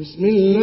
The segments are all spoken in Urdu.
بسم الله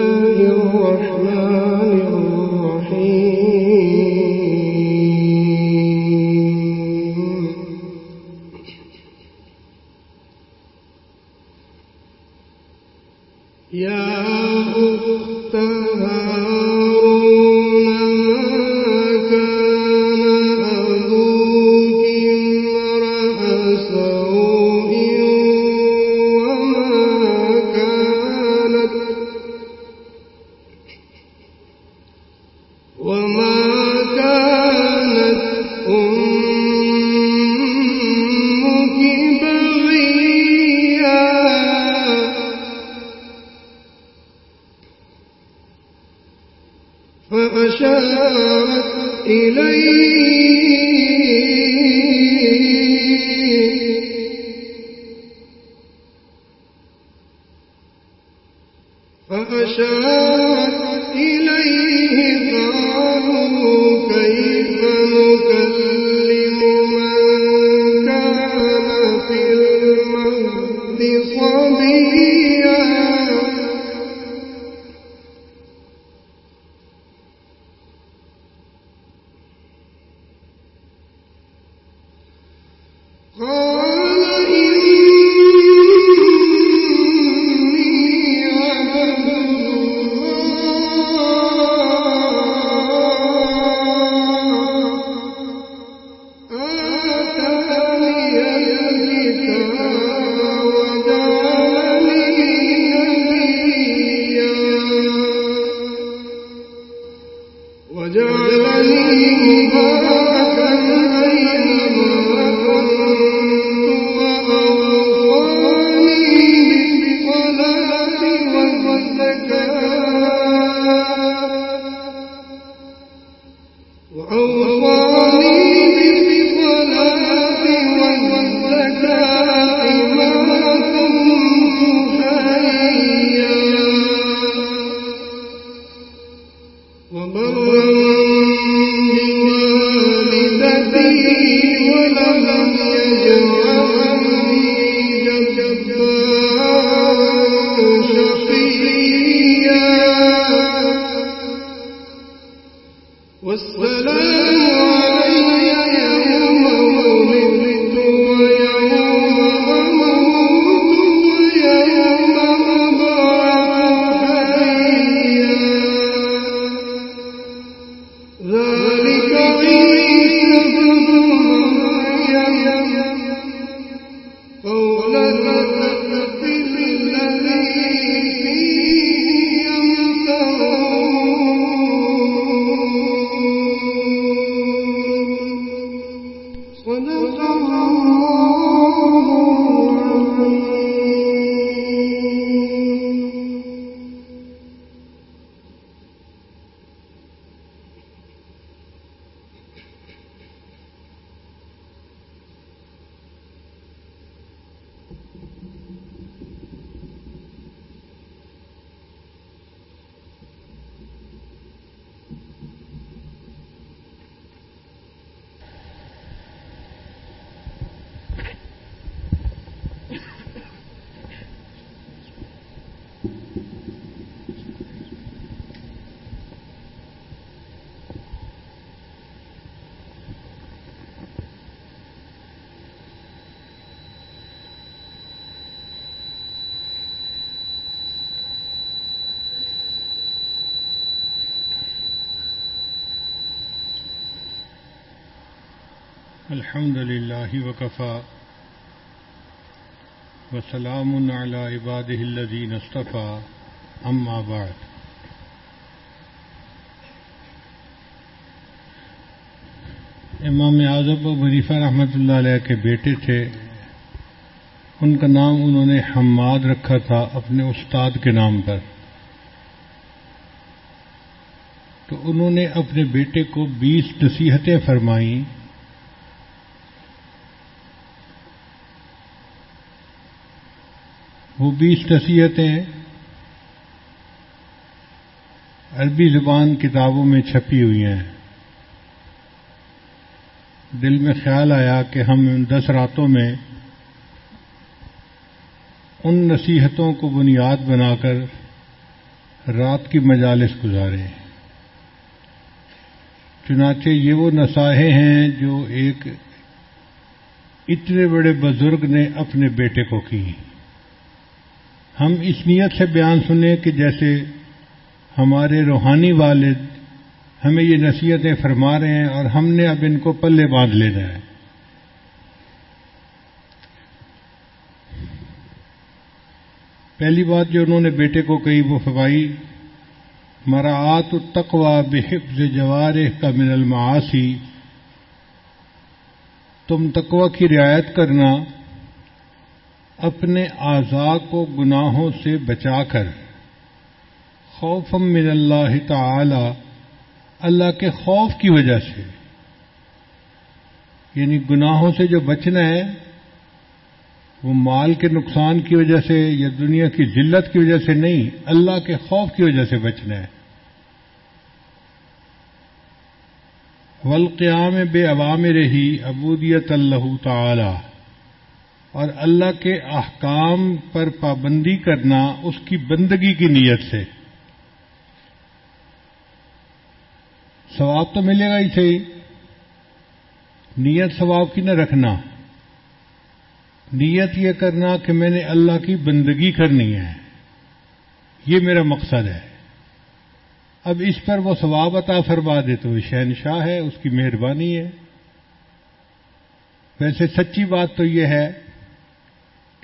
الحمد لله وكفى وسلام على عباده الذين اصطفى. أما بعد. امام اعظم و بریفہ رحمۃ اللہ علیہ کے بیٹے تھے. ان کا نام انہوں نے حماد رکھا تھا اپنے استاد کے نام پر. تو انہوں نے اپنے بیٹے کو بیس نصیحتیں فرمائیں. وہ بیس نصیحتیں عربی زبان کتابوں میں چھپی ہوئی ہیں۔ دل میں خیال آیا کہ ہم ان دس راتوں میں ان نصیحتوں کو بنیاد بنا کر رات کی مجالس گزارے چنانچہ یہ وہ نصاحے ہیں جو ایک اتنے بڑے بزرگ نے اپنے بیٹے کو کی ہم اس نیت سے بیان سنیں کہ جیسے ہمارے روحانی والد ہمیں یہ نصیحتیں فرما رہے ہیں اور ہم نے اب ان کو پلے باندھ لینا ہے۔ پہلی بات جو انہوں نے بیٹے کو کہی وہ فوائی مراعات التقوا بحفظ جوار کا من المعاصی تم تقوا کی رعایت کرنا اپنے اعضاء کو گناہوں سے بچا کر۔ خوف من اللہ تعالی، اللہ کے خوف کی وجہ سے۔ یعنی گناہوں سے جو بچنا ہے، وہ مال کے نقصان کی وجہ سے یا دنیا کی ذلت کی وجہ سے نہیں، اللہ کے خوف کی وجہ سے بچنا ہے۔ ولقیام بے عوام رہی ابودیت اللہ تعالی۔ اور اللہ کے احکام پر پابندی کرنا اس کی بندگی کی نیت سے۔ ثواب تو ملے گا ہی صحیح نیت ثواب کی نہ رکھنا۔ نیت یہ کرنا کہ میں نے اللہ کی بندگی کرنی ہے۔ یہ میرا مقصد ہے۔ اب اس پر وہ ثواب عطا فرما دے تو شہنشاہ ہے، اس کی مہربانی ہے۔ ویسے سچی بات تو یہ ہے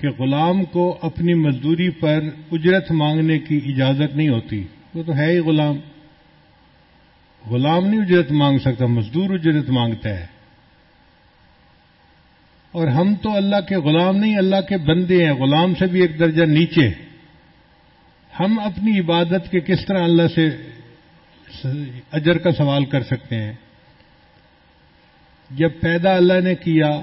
کہ غلام کو اپنی مزدوری پر اجرت مانگنے کی اجازت نہیں ہوتی۔ وہ تو ہے ہی غلام۔ غلام نہیں اجرت مانگ سکتا، مزدور اجرت مانگتا ہے۔ اور ہم تو اللہ کے غلام نہیں، اللہ کے بندے ہیں۔ غلام سے بھی ایک درجہ نیچے۔ ہم اپنی عبادت کے کس طرح اللہ سے اجر کا سوال کر سکتے ہیں؟ جب پیدا اللہ نے کیا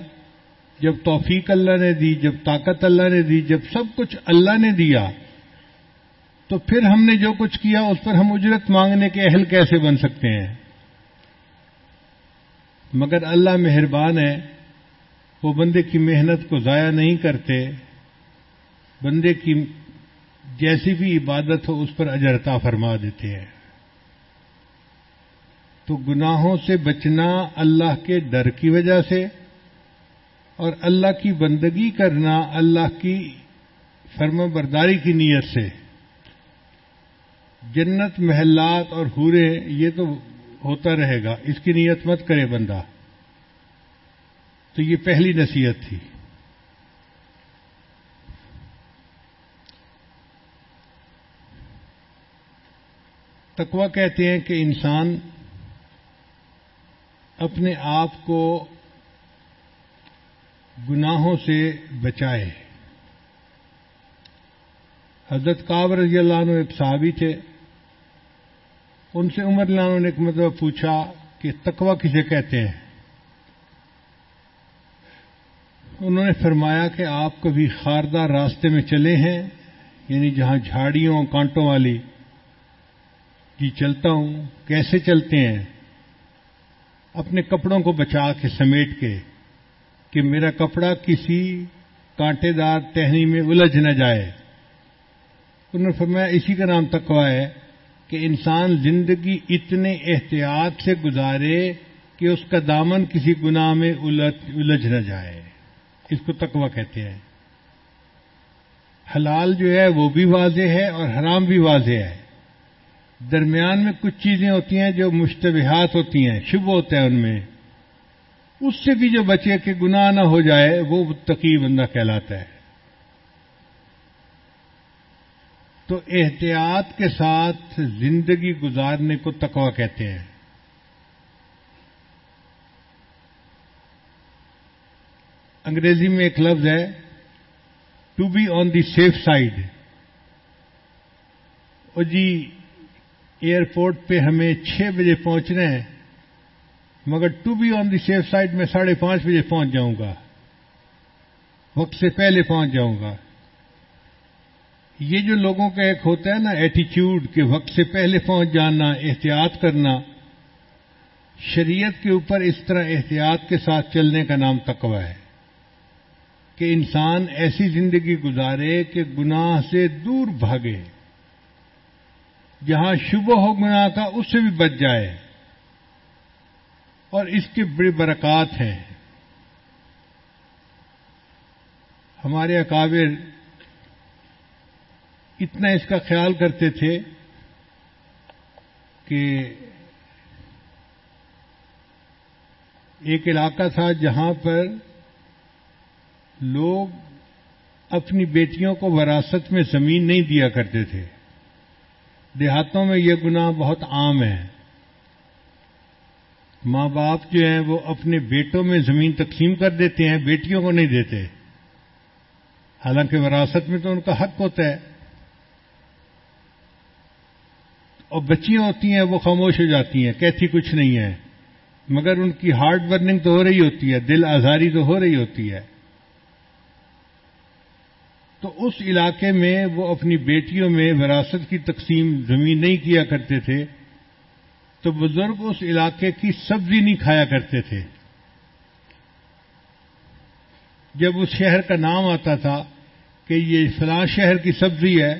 جب توفیق اللہ نے دی، جب طاقت اللہ نے دی، جب سب کچھ اللہ نے دیا، تو پھر ہم نے جو کچھ کیا، اس پر ہم اجرت مانگنے کے اہل کیسے بن سکتے ہیں؟ مگر اللہ مہربان ہے، وہ بندے کی محنت کو ضائع نہیں کرتے، بندے کی جیسی بھی عبادت ہو، اس پر اجرتا فرما دیتے ہیں۔ تو گناہوں سے بچنا اللہ کے ڈر کی وجہ سے اور اللہ کی بندگی کرنا اللہ کی فرم برداری کی نیت سے۔ جنت محلات اور حورے یہ تو ہوتا رہے گا۔ اس کی نیت مت کرے بندہ۔ تو یہ پہلی نصیحت تھی۔ تقوا کہتے ہیں کہ انسان اپنے آپ کو گناہوں سے بچائے۔ حضرت کابر رضی اللہ عنہ ایک صحابی تھے۔ ان سے عمر عنہ نے ایک مطلب پوچھا کہ تقوا کسے کہتے ہیں؟ انہوں نے فرمایا کہ آپ کبھی خاردار راستے میں چلے ہیں یعنی جہاں جھاڑیوں کانٹوں والی۔ جی چلتا ہوں، کیسے چلتے ہیں؟ اپنے کپڑوں کو بچا کے، سمیٹ کے۔ کہ میرا کپڑا کسی کانٹے دار ٹہنی میں الجھ نہ جائے۔ انہوں نے فرمایا، اسی کا نام تقوا ہے کہ انسان زندگی اتنے احتیاط سے گزارے کہ اس کا دامن کسی گناہ میں الجھ نہ جائے۔ اس کو تقوا کہتے ہیں۔ حلال جو ہے وہ بھی واضح ہے اور حرام بھی واضح ہے۔ درمیان میں کچھ چیزیں ہوتی ہیں جو مشتبہات ہوتی ہیں شب ہوتا ہے ان میں۔ اس سے بھی جو بچے کہ گناہ نہ ہو جائے، وہ تقی بندہ کہلاتا ہے۔ تو احتیاط کے ساتھ زندگی گزارنے کو تقوا کہتے ہیں۔ انگریزی میں ایک لفظ ہے to be on the safe side اور جی ایئرپورٹ پہ ہمیں چھ بجے پہنچنا ہے۔ مگر to be on the safe side میں ساڑھے پانچ بجے پہنچ جاؤں گا۔ وقت سے پہلے پہنچ جاؤں گا۔ یہ جو لوگوں کا ایک ہوتا ہے نا ایٹیچیوڈ کہ وقت سے پہلے پہنچ جانا، احتیاط کرنا، شریعت کے اوپر اس طرح احتیاط کے ساتھ چلنے کا نام تقوی ہے۔ کہ انسان ایسی زندگی گزارے کہ گناہ سے دور بھاگے۔ جہاں شبہ ہو گناہ کا، اس سے بھی بچ جائے۔ اور اس کے بڑی برکات ہیں ہمارے اکابر اتنا اس کا خیال کرتے تھے کہ ایک علاقہ تھا جہاں پر لوگ اپنی بیٹیوں کو وراثت میں زمین نہیں دیا کرتے تھے۔ دیہاتوں میں یہ گناہ بہت عام ہے ماں باپ جو ہیں وہ اپنے بیٹوں میں زمین تقسیم کر دیتے ہیں، بیٹیوں کو نہیں دیتے۔ حالانکہ وراثت میں تو ان کا حق ہوتا ہے۔ اور بچیاں ہوتی ہیں، وہ خاموش ہو جاتی ہیں، کہتی کچھ نہیں ہے۔ مگر ان کی ہارٹ برننگ تو ہو رہی ہوتی ہے، دل آزاری تو ہو رہی ہوتی ہے۔ تو اس علاقے میں وہ اپنی بیٹیوں میں وراثت کی تقسیم زمین نہیں کیا کرتے تھے۔ تو بزرگ اس علاقے کی سبزی نہیں کھایا کرتے تھے۔ جب اس شہر کا نام آتا تھا کہ یہ فلاں شہر کی سبزی ہے،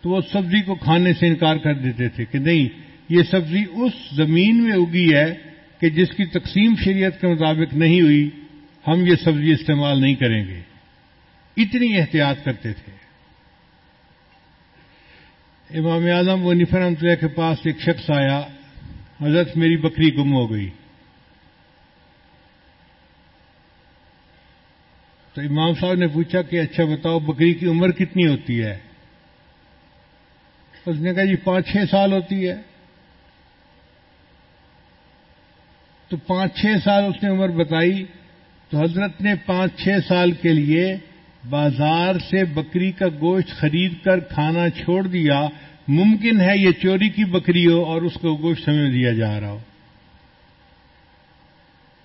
تو وہ سبزی کو کھانے سے انکار کر دیتے تھے کہ نہیں، یہ سبزی اس زمین میں اگی ہے کہ جس کی تقسیم شریعت کے مطابق نہیں ہوئی، ہم یہ سبزی استعمال نہیں کریں گے۔ اتنی احتیاط کرتے تھے۔ امام اعظم و نفر اللہ کے پاس ایک شخص آیا۔ حضرت میری بکری گم ہو گئی۔ تو امام صاحب نے پوچھا کہ اچھا بتاؤ، بکری کی عمر کتنی ہوتی ہے؟ اس نے کہا جی پانچ چھ سال ہوتی ہے۔ تو پانچ چھ سال اس نے عمر بتائی۔ تو حضرت نے پانچ چھ سال کے لیے بازار سے بکری کا گوشت خرید کر کھانا چھوڑ دیا۔ ممکن ہے یہ چوری کی بکری ہو اور اس کو گوشت ہمیں دیا جا رہا ہو۔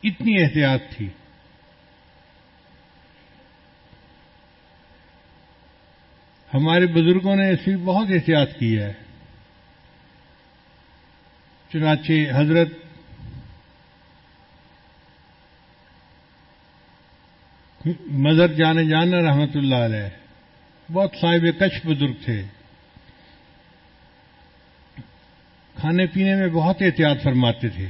اتنی احتیاط تھی۔ ہمارے بزرگوں نے اس بہت احتیاط کی ہے۔ چنانچہ حضرت مظہر جانے جانا رحمت اللہ علیہ، بہت صاحب کچھ بزرگ تھے۔ کھانے پینے میں بہت احتیاط فرماتے تھے۔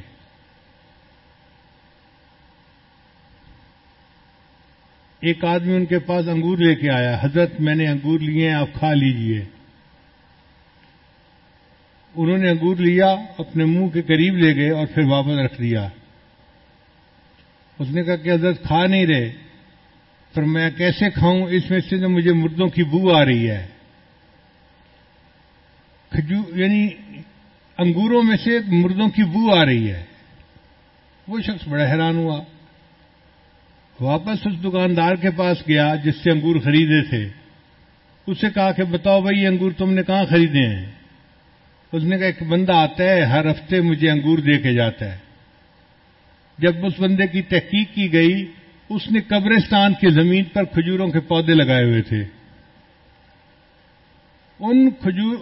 ایک آدمی ان کے پاس انگور لے کے آیا۔ حضرت، میں نے انگور لیے ہیں، آپ کھا لیجیے۔ انہوں نے انگور لیا، اپنے منہ کے قریب لے گئے اور پھر واپس رکھ دیا۔ اس نے کہا کہ حضرت، کھا نہیں رہے۔ پر میں کیسے کھاؤں؟ اس میں سے مجھے مردوں کی بو آ رہی ہے۔ یعنی انگوروں میں سے مردوں کی بو آ رہی ہے۔ وہ شخص بڑا حیران ہوا۔ واپس اس دکاندار کے پاس گیا جس سے انگور خریدے تھے۔ اسے کہا کہ بتاؤ بھائی انگور تم نے کہاں خریدے ہیں؟ اس نے کہا، ایک بندہ آتا ہے، ہر ہفتے مجھے انگور دے کے جاتا ہے۔ جب اس بندے کی تحقیق کی گئی، اس نے قبرستان کی زمین پر کھجوروں کے پودے لگائے ہوئے تھے۔ ان کھجور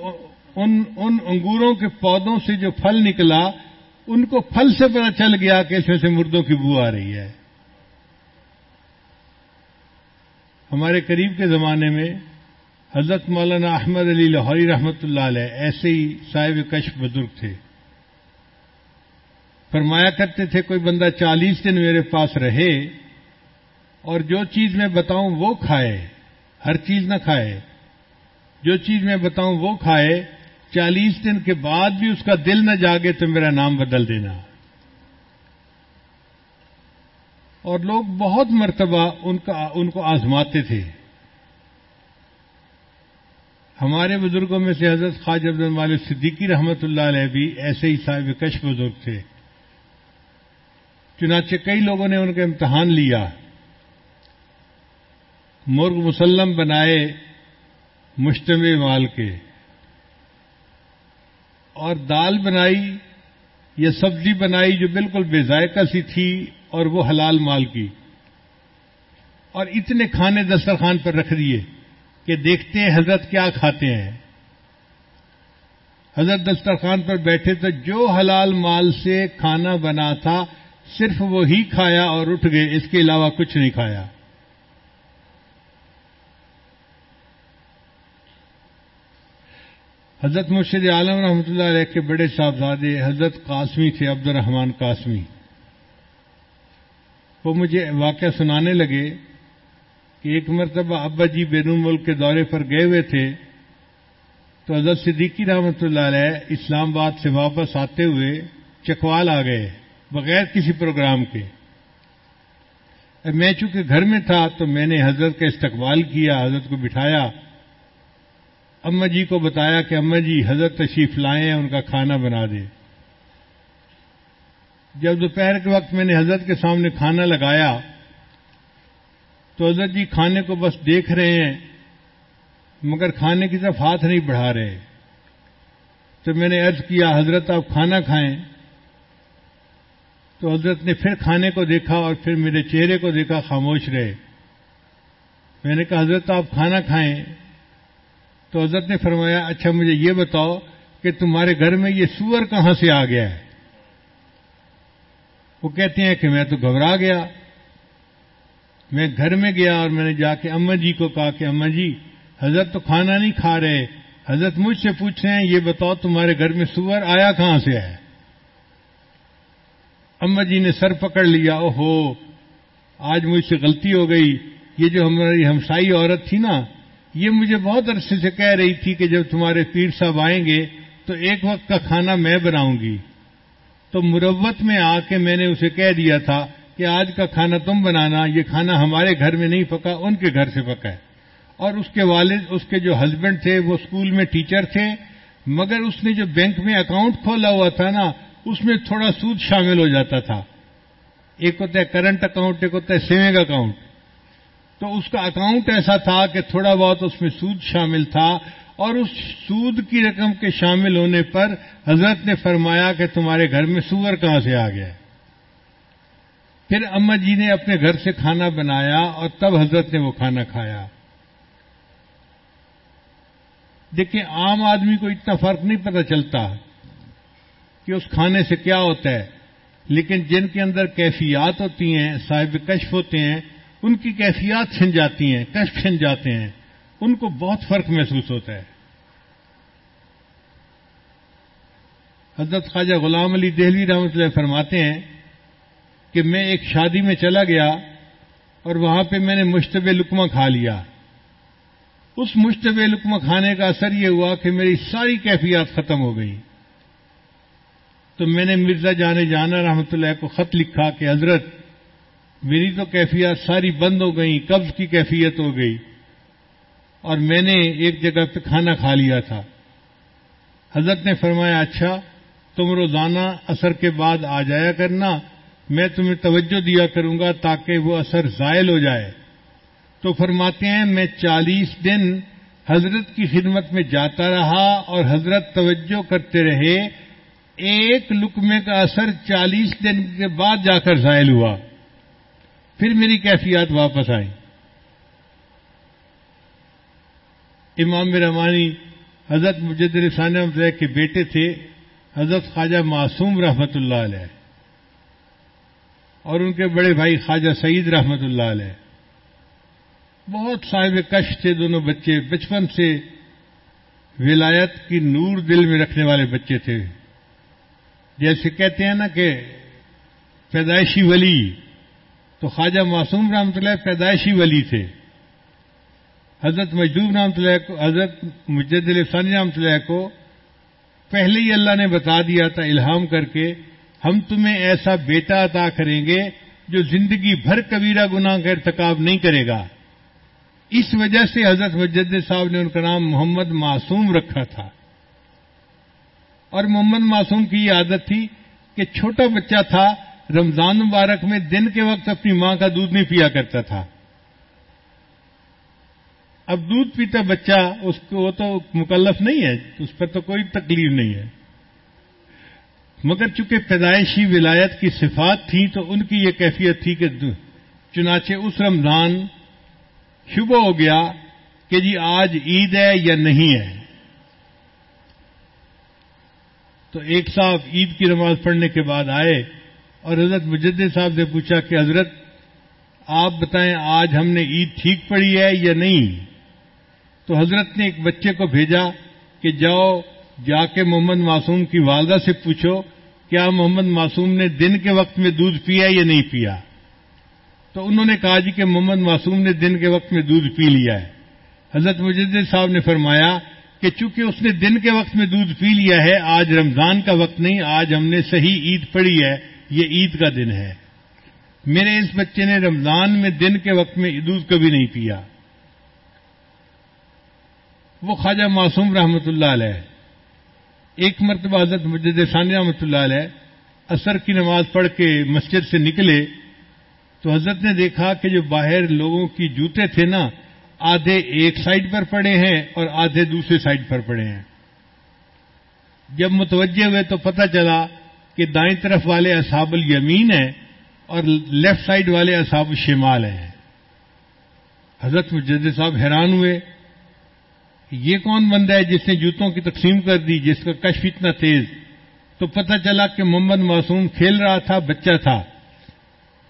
ان ان انگوروں کے پودوں سے جو پھل نکلا، ان کو پھل سے پتا چل گیا کہ اس میں سے مردوں کی بو آ رہی ہے۔ ہمارے قریب کے زمانے میں حضرت مولانا احمد علی لاہوری رحمت اللہ علیہ ایسے ہی صاحب کشف بزرگ تھے۔ فرمایا کرتے تھے، کوئی بندہ چالیس دن میرے پاس رہے اور جو چیز میں بتاؤں وہ کھائے، ہر چیز نہ کھائے۔ جو چیز میں بتاؤں وہ کھائے چالیس دن کے بعد بھی اس کا دل نہ جاگے تو میرا نام بدل دینا۔ اور لوگ بہت مرتبہ ان کا، ان کو آزماتے تھے۔ ہمارے بزرگوں میں سے حضرت خواج عبد المال صدیقی رحمت اللہ علیہ بھی ایسے ہی صاحب کش بزرگ تھے۔ چنانچہ کئی لوگوں نے ان کا امتحان لیا۔ مرغ مسلم بنائے مشتمل مال کے۔ اور دال بنائی، یا سبزی بنائی جو بالکل بے ذائقہ سی تھی اور وہ حلال مال کی۔ اور اتنے کھانے دسترخوان پر رکھ دیے کہ دیکھتے ہیں حضرت کیا کھاتے ہیں۔ حضرت دسترخوان پر بیٹھے تو جو حلال مال سے کھانا بنا تھا، صرف وہی کھایا اور اٹھ گئے، اس کے علاوہ کچھ نہیں کھایا۔ حضرت مرشد عالم رحمۃ اللہ علیہ کے بڑے صاحبزادے حضرت قاسمی تھے عبد الرحمان قاسمی۔ وہ مجھے واقعہ سنانے لگے کہ ایک مرتبہ ابا جی بیرون ملک کے دورے پر گئے ہوئے تھے تو حضرت صدیقی رحمۃ اللہ علیہ اسلام آباد سے واپس آتے ہوئے چکوال آ گئے بغیر کسی پروگرام کے۔ میں چونکہ گھر میں تھا تو میں نے حضرت کا استقبال کیا، حضرت کو بٹھایا۔ اما جی کو بتایا کہ اما جی حضرت تشریف لائے ہیں، ان کا کھانا بنا دے۔ جب دوپہر کے وقت میں نے حضرت کے سامنے کھانا لگایا، تو حضرت جی کھانے کو بس دیکھ رہے ہیں، مگر کھانے کی طرف ہاتھ نہیں بڑھا رہے۔ تو میں نے عرض کیا، حضرت آپ کھانا کھائیں۔ تو حضرت نے پھر کھانے کو دیکھا اور پھر میرے چہرے کو دیکھا، خاموش رہے۔ میں نے کہا، حضرت آپ کھانا کھائیں۔ تو حضرت نے فرمایا اچھا مجھے یہ بتاؤ کہ تمہارے گھر میں یہ سور کہاں سے آ گیا ہے؟ وہ کہتے ہیں کہ میں تو گھبرا گیا۔ میں گھر میں گیا اور میں نے جا کے اما جی کو کہا کہ اما جی حضرت تو کھانا نہیں کھا رہے۔ حضرت مجھ سے پوچھ رہے ہیں، یہ بتاؤ تمہارے گھر میں سور آیا کہاں سے ہے؟ اما جی نے سر پکڑ لیا او ہو آج مجھ سے غلطی ہو گئی۔ یہ جو ہماری ہمسائی عورت تھی نا یہ مجھے بہت عرصے سے کہہ رہی تھی کہ جب تمہارے پیر صاحب آئیں گے تو ایک وقت کا کھانا میں بناؤں گی۔ تو مروت میں آ کے میں نے اسے کہہ دیا تھا کہ آج کا کھانا تم بنانا، یہ کھانا ہمارے گھر میں نہیں پکا، ان کے گھر سے پکا ہے۔ اور اس کے والد، اس کے جو ہسبینڈ تھے، وہ اسکول میں ٹیچر تھے، مگر اس نے جو بینک میں اکاؤنٹ کھولا ہوا تھا نا، اس میں تھوڑا سود شامل ہو جاتا تھا۔ ایک ہوتا ہے کرنٹ اکاؤنٹ ایک ہوتا ہے سیونگ اکاؤنٹ تو اس کا اکاؤنٹ ایسا تھا کہ تھوڑا بہت اس میں سود شامل تھا اور اس سود کی رقم کے شامل ہونے پر حضرت نے فرمایا کہ تمہارے گھر میں سور کہاں سے آ گیا؟ پھر اما جی نے اپنے گھر سے کھانا بنایا اور تب حضرت نے وہ کھانا کھایا۔ دیکھیں، عام آدمی کو اتنا فرق نہیں پتہ چلتا کہ اس کھانے سے کیا ہوتا ہے، لیکن جن کے اندر کیفیات ہوتی ہیں، صاحب کشف ہوتے ہیں ان کی کیفیات چھن جاتی ہیں، کشف چھن جاتے ہیں، ان کو بہت فرق محسوس ہوتا ہے۔ حضرت خواجہ غلام علی دہلی رحمۃ اللہ فرماتے ہیں کہ میں ایک شادی میں چلا گیا اور وہاں پہ میں نے مشتب لکمہ کھا لیا۔ اس مشتب لکمہ کھانے کا اثر یہ ہوا کہ میری ساری کیفیات ختم ہو گئی۔ تو میں نے مرزا جانے جانا رحمۃ اللہ کو خط لکھا کہ حضرت میری تو کیفیات ساری بند ہو گئی قبض کی کیفیت ہو گئی۔ اور میں نے ایک جگہ پہ کھانا کھا لیا تھا۔ حضرت نے فرمایا اچھا تم روزانہ اثر کے بعد آ جایا کرنا، میں تمہیں توجہ دیا کروں گا تاکہ وہ اثر زائل ہو جائے۔ تو فرماتے ہیں، میں چالیس دن حضرت کی خدمت میں جاتا رہا اور حضرت توجہ کرتے رہے۔ ایک لکمے کا اثر چالیس دن کے بعد جا کر زائل ہوا۔ پھر میری کیفیات واپس آئی امام رحمانی حضرت مجد رسان کے بیٹے تھے، حضرت خواجہ معصوم رحمت اللہ علیہ اور ان کے بڑے بھائی خواجہ سعید رحمت اللہ علیہ۔ بہت صاحب کش تھے دونوں بچے، بچپن سے ولایت کی نور دل میں رکھنے والے بچے تھے۔ جیسے کہتے ہیں نا کہ پیدائشی ولی۔ تو خواجہ معصوم رحمت اللہ پیدائشی ولی تھے۔ حضرت مجدوب رحمت اللہ کو، حضرت مجد الفانی رحمت اللہ کو پہلے ہی اللہ نے بتا دیا تھا الہام کر کے، ہم تمہیں ایسا بیٹا عطا کریں گے جو زندگی بھر کبیرہ گناہ کا ارتکاب نہیں کرے گا۔ اس وجہ سے حضرت مجد صاحب نے ان کا نام محمد معصوم رکھا تھا۔ اور محمد معصوم کی یہ عادت تھی کہ چھوٹا بچہ تھا رمضان مبارک میں دن کے وقت اپنی ماں کا دودھ نہیں پیا کرتا تھا۔ اب دودھ پیتا بچہ، اس کو وہ تو مکلف نہیں ہے، اس پر تو کوئی تکلیف نہیں ہے۔ مگر چونکہ پیدائشی ولایت کی صفات تھی، تو ان کی یہ کیفیت تھی کہ چنانچہ اس رمضان شبہ ہو گیا کہ جی آج عید ہے یا نہیں ہے۔ تو ایک صاحب عید کی نماز پڑھنے کے بعد آئے۔ اور حضرت مجد صاحب سے پوچھا کہ حضرت، آپ بتائیں آج ہم نے عید ٹھیک پڑی ہے یا نہیں؟ تو حضرت نے ایک بچے کو بھیجا کہ جاؤ، جا کے محمد معصوم کی والدہ سے پوچھو، کیا محمد معصوم نے دن کے وقت میں دودھ پیا یا نہیں پیا؟ تو انہوں نے کہا جی کہ محمد معصوم نے دن کے وقت میں دودھ پی لیا ہے۔ حضرت مجد صاحب نے فرمایا کہ چونکہ اس نے دن کے وقت میں دودھ پی لیا ہے، آج رمضان کا وقت نہیں، آج ہم نے صحیح عید پڑھی ہے۔ یہ عید کا دن ہے۔ میرے اس بچے نے رمضان میں دن کے وقت میں دودھ کبھی نہیں پیا۔ وہ خواجہ معصوم رحمۃ اللہ علیہ، ایک مرتبہ حضرت مجد ثانی رحمۃ اللہ علیہ اثر کی نماز پڑھ کے مسجد سے نکلے تو حضرت نے دیکھا کہ جو باہر لوگوں کی جوتے تھے نا، آدھے ایک سائڈ پر پڑے ہیں اور آدھے دوسرے سائڈ پر پڑے ہیں۔ جب متوجہ ہوئے تو پتہ چلا کہ دائیں طرف والے اصحاب الیمین ہیں اور لیفٹ سائڈ والے اصحاب الشمال ہیں۔ حضرت مجد صاحب حیران ہوئے، یہ کون بندہ ہے جس نے جوتوں کی تقسیم کر دی، جس کا کشف اتنا تیز؟ تو پتہ چلا کہ محمد معصوم کھیل رہا تھا، بچہ تھا۔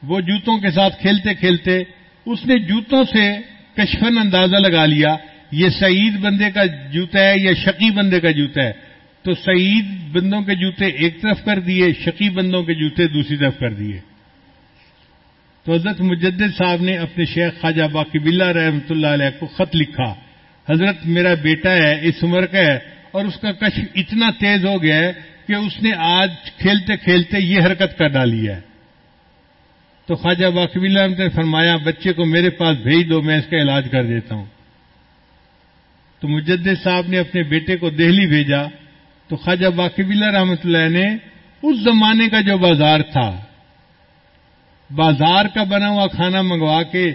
وہ جوتوں کے ساتھ کھیلتے کھیلتے اس نے جوتوں سے کشفن اندازہ لگا لیا، یہ سعید بندے کا جوتا ہے یا شقی بندے کا جوتا ہے؟ تو سعید بندوں کے جوتے ایک طرف کر دیے، شقی بندوں کے جوتے دوسری طرف کر دیے۔ تو حضرت مجدد صاحب نے اپنے شیخ خواجہ باقی بلّہ رحمۃ اللہ علیہ کو خط لکھا۔ حضرت میرا بیٹا ہے، اس عمر کا ہے، اور اس کا کشف اتنا تیز ہو گیا ہے کہ اس نے آج کھیلتے کھیلتے یہ حرکت کر ڈالی ہے۔ تو خواجہ واقب اللہ نے فرمایا، بچے کو میرے پاس بھیج دو، میں اس کا علاج کر دیتا ہوں۔ تو مجد صاحب نے اپنے بیٹے کو دہلی بھیجا۔ تو خواجہ واقب اللہ رحمۃ اللہ نے اس زمانے کا جو بازار تھا، بازار کا بنا ہوا کھانا منگوا کے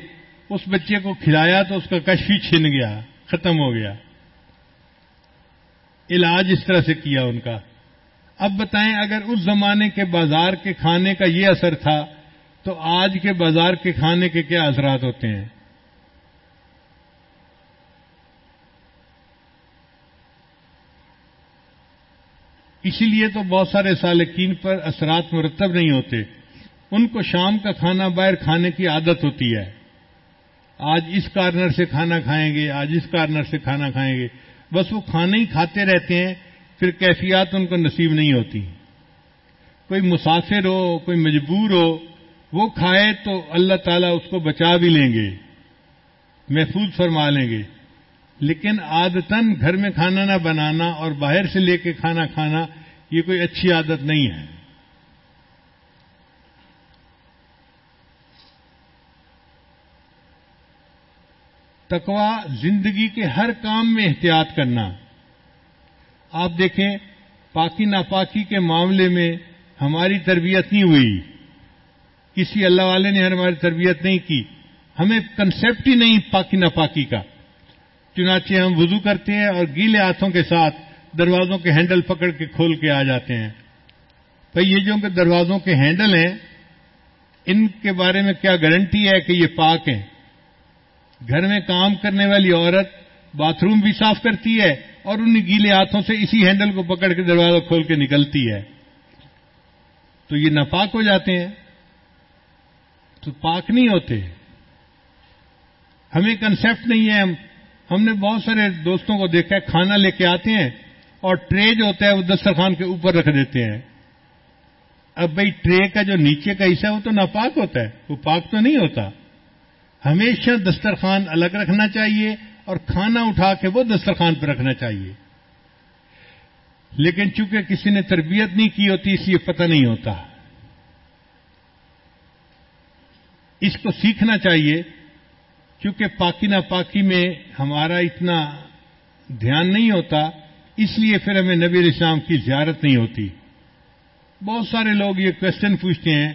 اس بچے کو کھلایا تو اس کا کشفی چھن گیا، ختم ہو گیا۔ علاج اس طرح سے کیا ان کا۔ اب بتائیں، اگر اس زمانے کے بازار کے کھانے کا یہ اثر تھا، تو آج کے بازار کے کھانے کے کیا اثرات ہوتے ہیں؟ اسی لیے تو بہت سارے سالکین پر اثرات مرتب نہیں ہوتے۔ ان کو شام کا کھانا باہر کھانے کی عادت ہوتی ہے۔ آج اس کارنر سے کھانا کھائیں گے، آج اس کارنر سے کھانا کھائیں گے۔ بس وہ کھانے ہی کھاتے رہتے ہیں، پھر کیفیات ان کو نصیب نہیں ہوتی۔ کوئی مسافر ہو، کوئی مجبور ہو، وہ کھائے تو اللہ تعالیٰ اس کو بچا بھی لیں گے، محفوظ فرما لیں گے۔ لیکن عادتن گھر میں کھانا نہ بنانا اور باہر سے لے کے کھانا کھانا یہ کوئی اچھی عادت نہیں ہے۔ تقوا زندگی کے ہر کام میں احتیاط کرنا۔ آپ دیکھیں، پاکی ناپاکی کے معاملے میں ہماری تربیت نہیں ہوئی۔ کسی اللہ والے نے ہماری تربیت نہیں کی۔ ہمیں کنسپٹ ہی نہیں پاکی ناپاکی کا۔ چنانچہ ہم وضو کرتے ہیں اور گیلے ہاتھوں کے ساتھ دروازوں کے ہینڈل پکڑ کے کھول کے آ جاتے ہیں۔ بھائی، یہ جو دروازوں کے ہینڈل ہیں، ان کے بارے میں کیا گارنٹی ہے کہ یہ پاک ہیں؟ گھر میں کام کرنے والی عورت باتھ روم بھی صاف کرتی ہے اور ان گیلے ہاتھوں سے اسی ہینڈل کو پکڑ کے دروازہ کھول کے نکلتی ہے۔ تو یہ ناپاک ہو جاتے ہیں۔ تو پاک نہیں ہوتے۔ ہمیں کنسپٹ نہیں ہے، ہم ہم نے بہت سارے دوستوں کو دیکھا ہے، کھانا لے کے آتے ہیں اور ٹرے جو ہوتا ہے وہ دسترخوان کے اوپر رکھ دیتے ہیں۔ اب بھائی ٹرے کا جو نیچے کا حصہ ہے وہ تو ناپاک ہوتا ہے، وہ پاک تو نہیں ہوتا۔ ہمیشہ دسترخوان الگ رکھنا چاہیے اور کھانا اٹھا کے وہ دسترخوان پہ رکھنا چاہیے۔ لیکن چونکہ کسی نے تربیت نہیں کی ہوتی، اس لیے پتہ نہیں ہوتا۔ اس کو سیکھنا چاہیے۔ کیونکہ پاکی پاکی میں ہمارا اتنا دھیان نہیں ہوتا، اس لیے پھر ہمیں نبی الاسلام کی زیارت نہیں ہوتی۔ بہت سارے لوگ یہ کوشچن پوچھتے ہیں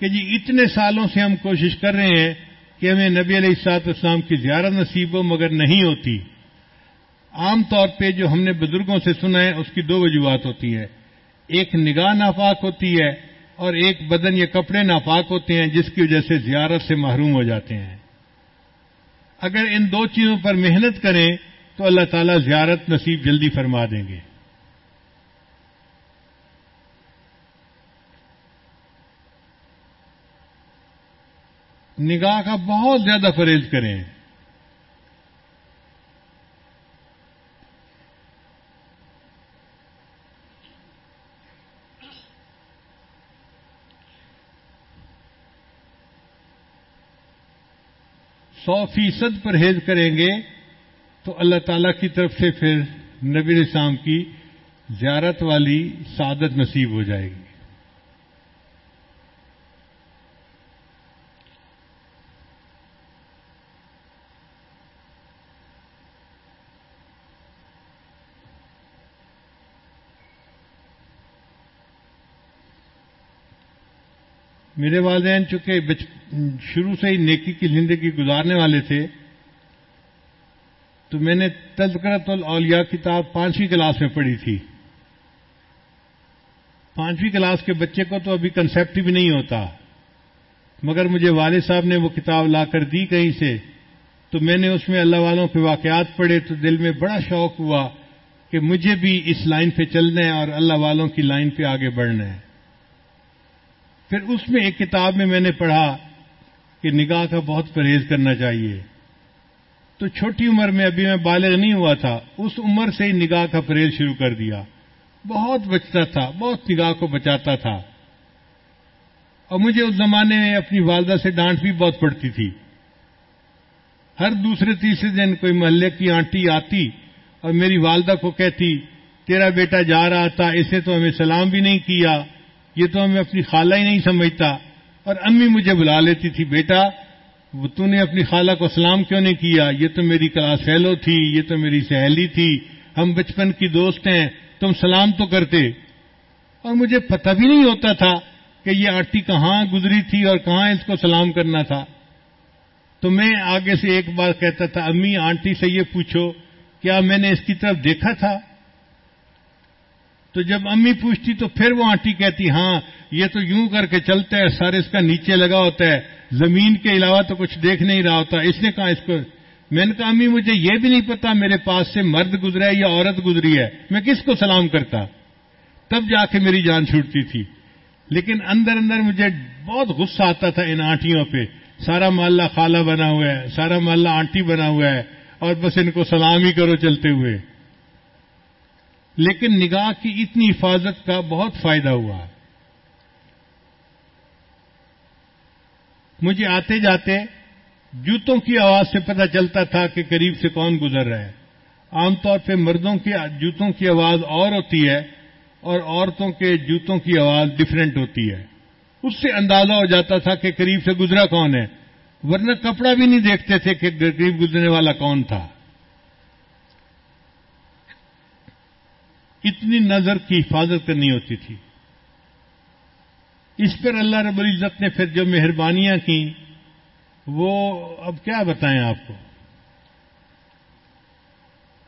کہ جی اتنے سالوں سے ہم کوشش کر رہے ہیں کہ ہمیں نبی علیہ السلاط اسلام کی زیارت نصیب ہو، مگر نہیں ہوتی۔ عام طور پہ جو ہم نے بزرگوں سے سنا ہے، اس کی دو وجوہات ہوتی ہیں۔ ایک نگاہ ناپاک ہوتی ہے اور ایک بدن یا کپڑے ناپاک ہوتے ہیں، جس کی وجہ سے زیارت سے محروم ہو جاتے ہیں۔ اگر ان دو چیزوں پر محنت کریں تو اللہ تعالیٰ زیارت نصیب جلدی فرما دیں گے۔ نگاہ کا بہت زیادہ فریض کریں۔ سو فیصد پرہیز کریں گے، تو اللہ تعالی کی طرف سے پھر نبی اسلام کی زیارت والی سعادت نصیب ہو جائے گی۔ میرے والدین چونکہ شروع سے ہی نیکی کی زندگی گزارنے والے تھے، تو میں نے تذکرت الاولیاء کتاب پانچویں کلاس میں پڑھی تھی۔ پانچویں کلاس کے بچے کو تو ابھی کنسپٹ بھی نہیں ہوتا، مگر مجھے والد صاحب نے وہ کتاب لا کر دی کہیں سے۔ تو میں نے اس میں اللہ والوں کے واقعات پڑھے تو دل میں بڑا شوق ہوا کہ مجھے بھی اس لائن پہ چلنا ہے اور اللہ والوں کی لائن پہ آگے بڑھنا ہے۔ پھر اس میں ایک کتاب میں میں نے پڑھا کہ نگاہ کا بہت پرہیز کرنا چاہیے۔ تو چھوٹی عمر میں ابھی میں بالغ نہیں ہوا تھا، اس عمر سے ہی نگاہ کا پرہیز شروع کر دیا۔ بہت بچتا تھا، بہت نگاہ کو بچاتا تھا۔ اور مجھے اس زمانے میں اپنی والدہ سے ڈانٹ بھی بہت پڑتی تھی۔ ہر دوسرے تیسرے دن کوئی محلے کی آنٹی آتی اور میری والدہ کو کہتی، تیرا بیٹا جا رہا تھا اسے تو ہمیں سلام بھی نہیں کیا۔ یہ تو ہمیں اپنی خالہ ہی نہیں سمجھتا اور امی مجھے بلا لیتی تھی، بیٹا تو نے اپنی خالہ کو سلام کیوں نہیں کیا؟ یہ تو میری کلاس فیلو تھی، یہ تو میری سہیلی تھی، ہم بچپن کی دوست ہیں، تم سلام تو کرتے۔ اور مجھے پتہ بھی نہیں ہوتا تھا کہ یہ آٹی کہاں گزری تھی اور کہاں اس کو سلام کرنا تھا۔ تو میں آگے سے ایک بار کہتا تھا، امی، آنٹی سے یہ پوچھو، کیا میں نے اس کی طرف دیکھا تھا؟ تو جب امی پوچھتی تو پھر وہ آنٹی کہتی ہاں یہ تو یوں کر کے چلتا ہے، سر اس کا نیچے لگا ہوتا ہے، زمین کے علاوہ تو کچھ دیکھ نہیں رہا ہوتا۔ اس نے کہا، اس کو، میں نے کہا، امی، مجھے یہ بھی نہیں پتا میرے پاس سے مرد گزرا ہے یا عورت گزری ہے، میں کس کو سلام کرتا؟ تب جا کے میری جان چھوٹتی تھی۔ لیکن اندر اندر مجھے بہت غصہ آتا تھا ان آنٹیوں پہ۔ سارا محلہ خالہ بنا ہوا ہے، سارا محلہ آنٹی بنا ہوا ہے، اور بس ان کو سلام ہی کرو چلتے ہوئے۔ لیکن نگاہ کی اتنی حفاظت کا بہت فائدہ ہوا۔ مجھے آتے جاتے جوتوں کی آواز سے پتہ چلتا تھا کہ قریب سے کون گزر رہا ہے۔ عام طور پہ مردوں کی جوتوں کی آواز اور ہوتی ہے اور عورتوں کے جوتوں کی آواز ڈفرینٹ ہوتی ہے۔ اس سے اندازہ ہو جاتا تھا کہ قریب سے گزرا کون ہے۔ ورنہ کپڑا بھی نہیں دیکھتے تھے کہ قریب گزرنے والا کون تھا۔ اتنی نظر کی حفاظت کرنی ہوتی تھی۔ اس پر اللہ رب العزت نے پھر جو مہربانیاں کی وہ اب کیا بتائیں آپ کو؟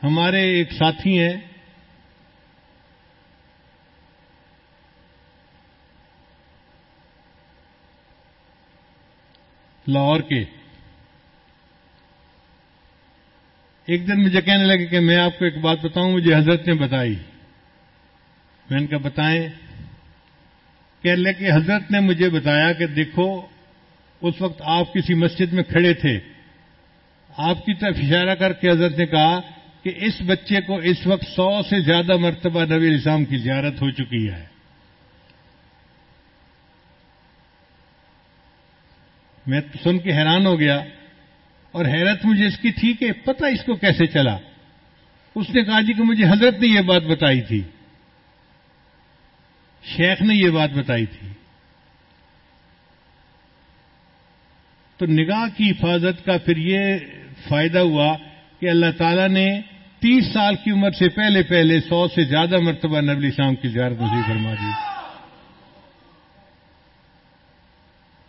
ہمارے ایک ساتھی ہیں۔ لاہور کے۔ ایک دن مجھے کہنے لگے کہ میں آپ کو ایک بات بتاؤں، مجھے حضرت نے بتائی۔ میں ان کا بتائیں کہ کہ حضرت نے مجھے بتایا کہ دیکھو، اس وقت آپ کسی مسجد میں کھڑے تھے۔ آپ کی طرف اشارہ کر کے حضرت نے کہا کہ اس بچے کو اس وقت سو سے زیادہ مرتبہ نبی اسلام کی زیارت ہو چکی ہے۔ میں سن کے حیران ہو گیا اور حیرت مجھے اس کی تھی کہ پتہ اس کو کیسے چلا۔ اس نے کہا جی کہ مجھے حضرت نے یہ بات بتائی تھی۔ شیخ نے یہ بات بتائی تھی۔ تو نگاہ کی حفاظت کا پھر یہ فائدہ ہوا کہ اللہ تعالیٰ نے تیس سال کی عمر سے پہلے پہلے سو سے زیادہ مرتبہ نبلی شام کی زیارت نصیب فرما دی۔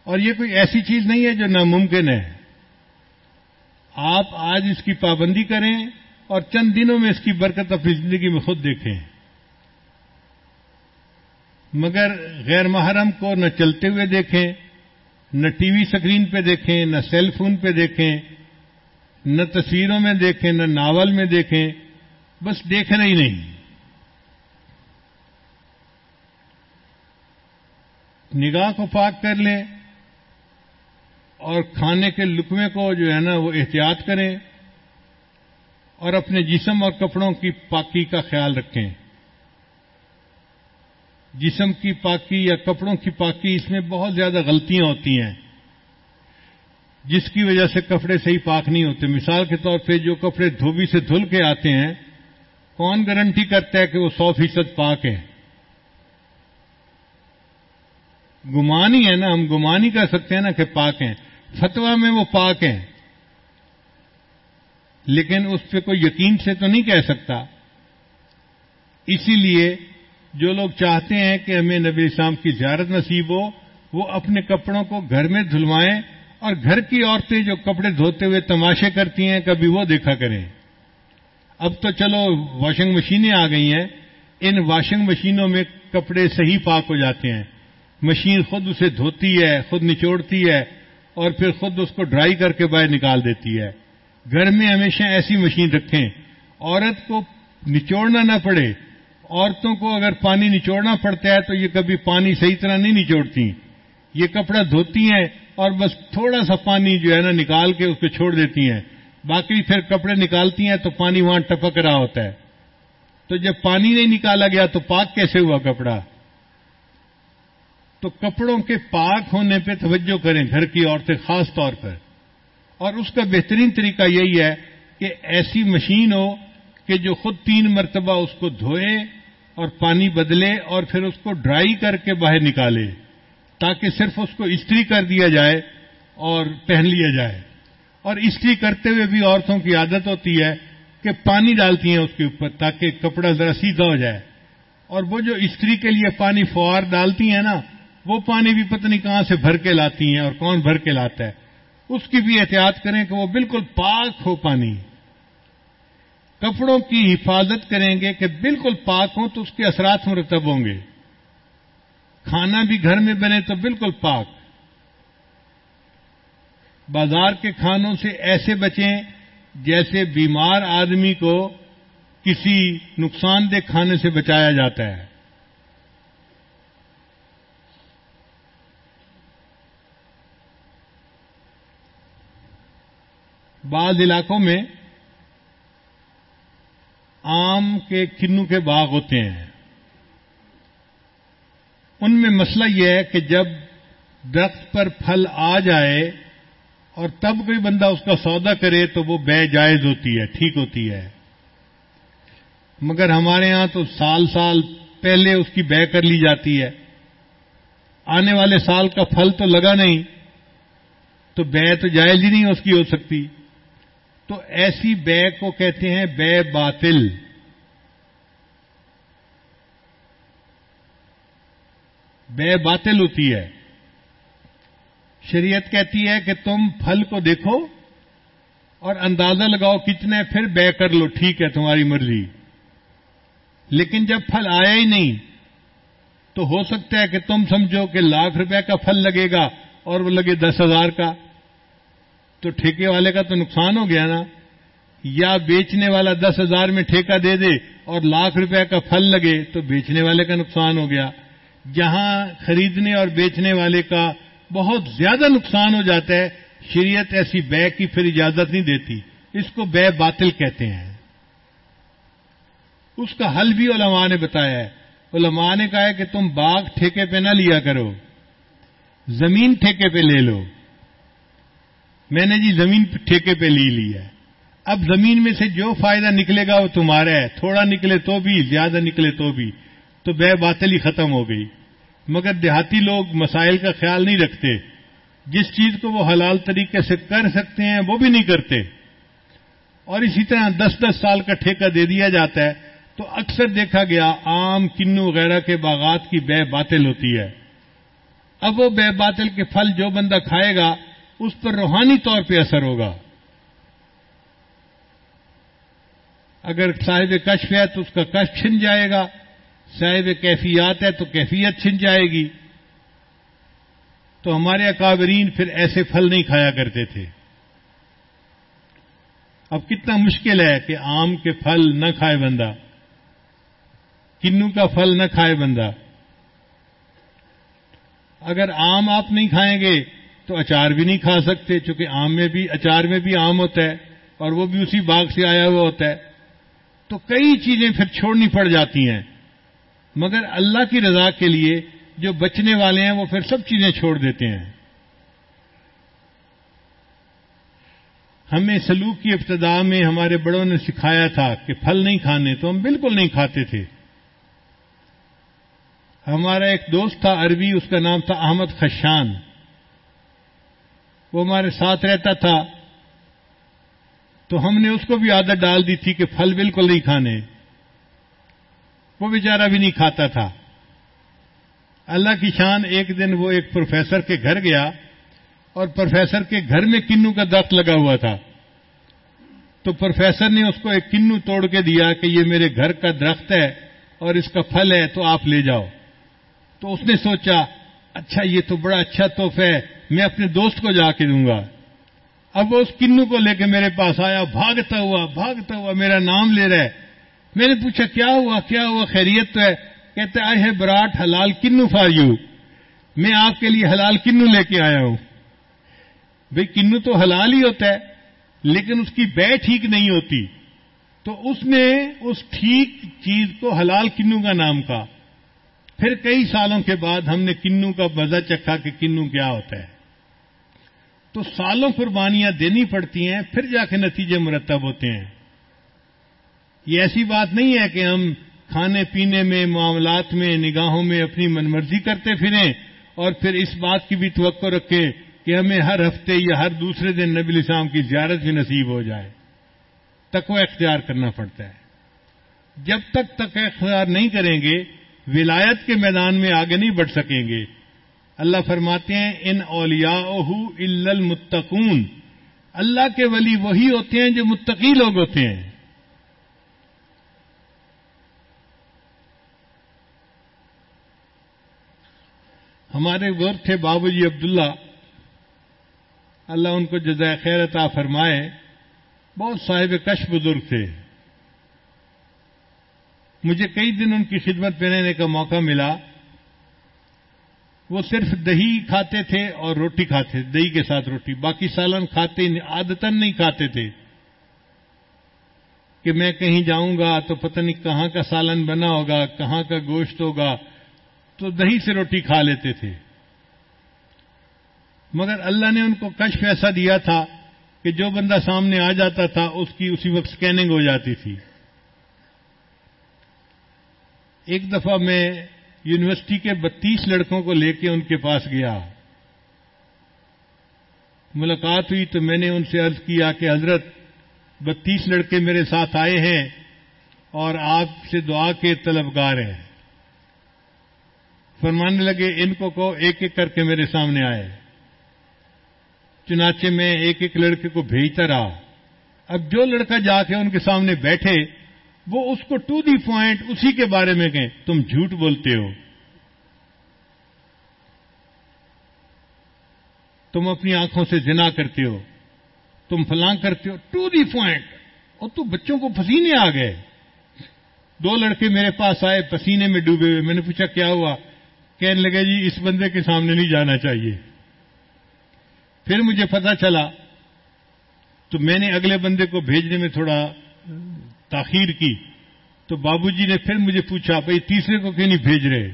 اور یہ کوئی ایسی چیز نہیں ہے جو ناممکن ہے۔ آپ آج اس کی پابندی کریں اور چند دنوں میں اس کی برکت اپنی زندگی میں خود دیکھیں۔ مگر غیر محرم کو نہ چلتے ہوئے دیکھیں، نہ ٹی وی اسکرین پہ دیکھیں، نہ سیل فون پہ دیکھیں، نہ تصویروں میں دیکھیں، نہ ناول میں دیکھیں، بس دیکھنا ہی نہیں۔ نگاہ کو پاک کر لیں اور کھانے کے لکمے کو جو ہے نا وہ احتیاط کریں اور اپنے جسم اور کپڑوں کی پاکی کا خیال رکھیں۔ جسم کی پاکی یا کپڑوں کی پاکی، اس میں بہت زیادہ غلطیاں ہوتی ہیں۔ جس کی وجہ سے کپڑے صحیح پاک نہیں ہوتے۔ مثال کے طور پہ جو کپڑے دھوبی سے دھل کے آتے ہیں، کون گارنٹی کرتا ہے کہ وہ سو فیصد پاک ہیں؟ گمان ہی ہے نا، ہم گمان ہی کر سکتے ہیں نا کہ پاک ہیں۔ فتوا میں وہ پاک ہیں۔ لیکن اس پہ کوئی یقین سے تو نہیں کہہ سکتا۔ اسی لیے جو لوگ چاہتے ہیں کہ ہمیں نبی اسلام کی زیارت نصیب ہو، وہ اپنے کپڑوں کو گھر میں دھلوائیں اور گھر کی عورتیں جو کپڑے دھوتے ہوئے تماشے کرتی ہیں، کبھی وہ دیکھا کریں۔ اب تو چلو واشنگ مشینیں آ گئی ہیں۔ ان واشنگ مشینوں میں کپڑے صحیح پاک ہو جاتے ہیں۔ مشین خود اسے دھوتی ہے، خود نچوڑتی ہے اور پھر خود اس کو ڈرائی کر کے باہر نکال دیتی ہے۔ گھر میں ہمیشہ ایسی مشین رکھیں۔ عورت کو نچوڑنا نہ پڑے۔ عورتوں کو اگر پانی نچوڑنا پڑتا ہے تو یہ کبھی پانی صحیح طرح نہیں نچوڑتی۔ یہ کپڑا دھوتی ہیں اور بس تھوڑا سا پانی جو ہے نا نکال کے اس کو چھوڑ دیتی ہیں۔ باقی پھر کپڑے نکالتی ہیں تو پانی وہاں ٹپک رہا ہوتا ہے۔ تو جب پانی نہیں نکالا گیا تو پاک کیسے ہوا کپڑا؟ تو کپڑوں کے پاک ہونے پہ توجہ کریں گھر کی عورتیں خاص طور پر۔ اور اس کا بہترین طریقہ یہی ہے کہ ایسی مشین ہو کہ جو خود تین مرتبہ اس کو دھوئے اور پانی بدلے اور پھر اس کو ڈرائی کر کے باہر نکالے تاکہ صرف اس کو استری کر دیا جائے اور پہن لیا جائے۔ اور استری کرتے ہوئے بھی عورتوں کی عادت ہوتی ہے کہ پانی ڈالتی ہیں اس کے اوپر تاکہ کپڑا ذرا سیدھا ہو جائے۔ اور وہ جو استری کے لیے پانی فوار ڈالتی ہیں نا، وہ پانی بھی پتہ نہیں کہاں سے بھر کے لاتی ہیں اور کون بھر کے لاتا ہے۔ اس کی بھی احتیاط کریں کہ وہ بالکل پاک ہو پانی۔ کپڑوں کی حفاظت کریں گے کہ بالکل پاک ہوں تو اس کے اثرات مرتب ہوں گے۔ کھانا بھی گھر میں بنے تو بالکل پاک۔ بازار کے کھانوں سے ایسے بچیں جیسے بیمار آدمی کو کسی نقصان دہ کھانے سے بچایا جاتا ہے۔ بعض علاقوں میں آم کے کنو کے باغ ہوتے ہیں۔ ان میں مسئلہ یہ ہے کہ جب درخت پر پھل آ جائے اور تب کوئی بندہ اس کا سودا کرے تو وہ بے جائز ہوتی ہے، ٹھیک ہوتی ہے۔ مگر ہمارے ہاں تو سال سال پہلے اس کی بے کر لی جاتی ہے۔ آنے والے سال کا پھل تو لگا نہیں، تو بے تو جائز ہی نہیں اس کی ہو سکتی۔ تو ایسی بے کو کہتے ہیں بے باطل۔ بے باطل ہوتی ہے۔ شریعت کہتی ہے کہ تم پھل کو دیکھو اور اندازہ لگاؤ کتنے، پھر بے کر لو، ٹھیک ہے تمہاری مرضی۔ لیکن جب پھل آیا ہی نہیں، تو ہو سکتا ہے کہ تم سمجھو کہ لاکھ روپے کا پھل لگے گا اور وہ لگے دس ہزار کا۔ تو ٹھیکے والے کا تو نقصان ہو گیا نا۔ یا بیچنے والا دس ہزار میں ٹھیکہ دے دے اور لاکھ روپے کا پھل لگے تو بیچنے والے کا نقصان ہو گیا۔ جہاں خریدنے اور بیچنے والے کا بہت زیادہ نقصان ہو جاتا ہے، شریعت ایسی بے کی پھر اجازت نہیں دیتی۔ اس کو بے باطل کہتے ہیں۔ اس کا حل بھی علماء نے بتایا ہے۔ علماء نے کہا ہے کہ تم باغ ٹھیکے پہ نہ لیا کرو، زمین ٹھیکے پہ لے لو۔ میں نے جی زمین ٹھیکے پہ لی لی ہے۔ اب زمین میں سے جو فائدہ نکلے گا وہ تمہارا ہے۔ تھوڑا نکلے تو بھی، زیادہ نکلے تو بھی۔ تو بے باطل ہی ختم ہو گئی۔ مگر دیہاتی لوگ مسائل کا خیال نہیں رکھتے۔ جس چیز کو وہ حلال طریقے سے کر سکتے ہیں، وہ بھی نہیں کرتے۔ اور اسی طرح دس دس سال کا ٹھیکہ دے دیا جاتا ہے۔ تو اکثر دیکھا گیا آم کنو وغیرہ کے باغات کی بے باطل ہوتی ہے۔ اب وہ بے باطل کے پھل جو بندہ کھائے گا اس پر روحانی طور پہ اثر ہوگا۔ اگر صاحب کشف ہے تو اس کا کشف چھن جائے گا۔ صاحب کیفیات ہے تو کیفیت چھن جائے گی۔ تو ہمارے اکابرین پھر ایسے پھل نہیں کھایا کرتے تھے۔ اب کتنا مشکل ہے کہ آم کے پھل نہ کھائے بندہ۔ کنو کا پھل نہ کھائے بندہ۔ اگر آم آپ نہیں کھائیں گے تو اچار بھی نہیں کھا سکتے، چونکہ آم میں بھی، اچار میں بھی آم ہوتا ہے اور وہ بھی اسی باغ سے آیا ہوا ہوتا ہے۔ تو کئی چیزیں پھر چھوڑنی پڑ جاتی ہیں۔ مگر اللہ کی رضا کے لیے جو بچنے والے ہیں، وہ پھر سب چیزیں چھوڑ دیتے ہیں۔ ہمیں سلوک کی ابتدا میں ہمارے بڑوں نے سکھایا تھا کہ پھل نہیں کھانے تو ہم بالکل نہیں کھاتے تھے۔ ہمارا ایک دوست تھا عربی، اس کا نام تھا احمد خشان۔ وہ ہمارے ساتھ رہتا تھا، تو ہم نے اس کو بھی عادت ڈال دی تھی کہ پھل بالکل نہیں کھانے۔ وہ بیچارہ بھی نہیں کھاتا تھا۔ اللہ کی شان، ایک دن وہ ایک پروفیسر کے گھر گیا اور پروفیسر کے گھر میں کنو کا درخت لگا ہوا تھا۔ تو پروفیسر نے اس کو ایک کنو توڑ کے دیا کہ یہ میرے گھر کا درخت ہے اور اس کا پھل ہے، تو آپ لے جاؤ۔ تو اس نے سوچا اچھا یہ تو بڑا اچھا توحفہ ہے۔ میں اپنے دوست کو جا کے دوں گا۔ اب وہ اس کنو کو لے کے میرے پاس آیا، بھاگتا ہوا بھاگتا ہوا، میرا نام لے رہا ہے۔ میں نے پوچھا، کیا ہوا؟ کیا ہوا؟ خیریت تو ہے؟ کہتے آئی ہے براٹ، حلال کنو فار یو۔ میں آپ کے لیے حلال کنو لے کے آیا ہوں۔ بھئی کنو تو حلال ہی ہوتا ہے، لیکن اس کی بے ٹھیک نہیں ہوتی۔ تو اس نے اس ٹھیک چیز کو حلال کنو کا نام کہا۔ پھر کئی سالوں کے بعد ہم نے کنو کا مزہ چکھا کہ کنو کیا ہوتا ہے۔ تو سالوں قربانیاں دینی پڑتی ہیں، پھر جا کے نتیجے مرتب ہوتے ہیں۔ یہ ایسی بات نہیں ہے کہ ہم کھانے پینے میں، معاملات میں، نگاہوں میں اپنی من مرضی کرتے پھریں اور پھر اس بات کی بھی توقع رکھیں کہ ہمیں ہر ہفتے یا ہر دوسرے دن نبی الاسلام کی زیارت بھی نصیب ہو جائے۔ تقوی اختیار کرنا پڑتا ہے۔ جب تک تقوی اختیار نہیں کریں گے، ولایت کے میدان میں آگے نہیں بڑھ سکیں گے۔ اللہ فرماتے ہیں، ان اولیا المتقون. اللہ کے ولی وہی ہوتے ہیں جو متقی لوگ ہوتے ہیں۔ ہمارے غور تھے بابو جی عبداللہ، اللہ ان کو جزائے خیر عطا فرمائے۔ بہت صاحب کش بزرگ تھے۔ مجھے کئی دن ان کی خدمت میں رہنے کا موقع ملا۔ وہ صرف دہی کھاتے تھے اور روٹی کھاتے تھے، دہی کے ساتھ روٹی۔ باقی سالن کھاتے عادتن نہیں کھاتے تھے۔ کہ میں کہیں جاؤں گا تو پتہ نہیں کہاں کا سالن بنا ہوگا، کہاں کا گوشت ہوگا۔ تو دہی سے روٹی کھا لیتے تھے۔ مگر اللہ نے ان کو کشف ایسا دیا تھا کہ جو بندہ سامنے آ جاتا تھا، اس کی اسی وقت سکیننگ ہو جاتی تھی۔ ایک دفعہ میں یونیورسٹی کے بتیس لڑکوں کو لے کے ان کے پاس گیا۔ ملاقات ہوئی تو میں نے ان سے عرض کیا کہ حضرت، بتیس لڑکے میرے ساتھ آئے ہیں اور آپ سے دعا کے طلبگار ہیں۔ فرمانے لگے، ان کو کو ایک ایک کر کے میرے سامنے آئے۔ چنانچہ میں ایک ایک لڑکے کو بھیجتا رہا۔ اب جو لڑکا جا کے ان کے سامنے بیٹھے وہ اس کو ٹو دی پوائنٹ اسی کے بارے میں کہیں، تم جھوٹ بولتے ہو۔ تم اپنی آنکھوں سے جنا کرتے ہو۔ تم فلاں کرتے ہو۔ To the point. اور تو بچوں کو پسینے آ گئے۔ دو لڑکے میرے پاس آئے، پسینے میں ڈوبے ہوئے۔ میں نے پوچھا، کیا ہوا؟ کہنے لگے جی اس بندے کے سامنے نہیں جانا چاہیے۔ پھر مجھے پتا چلا تو میں نے اگلے بندے کو بھیجنے میں تھوڑا تاخیر کی تو بابو جی نے پھر مجھے پوچھا بھائی تیسرے کو کیوں نہیں بھیج رہے؟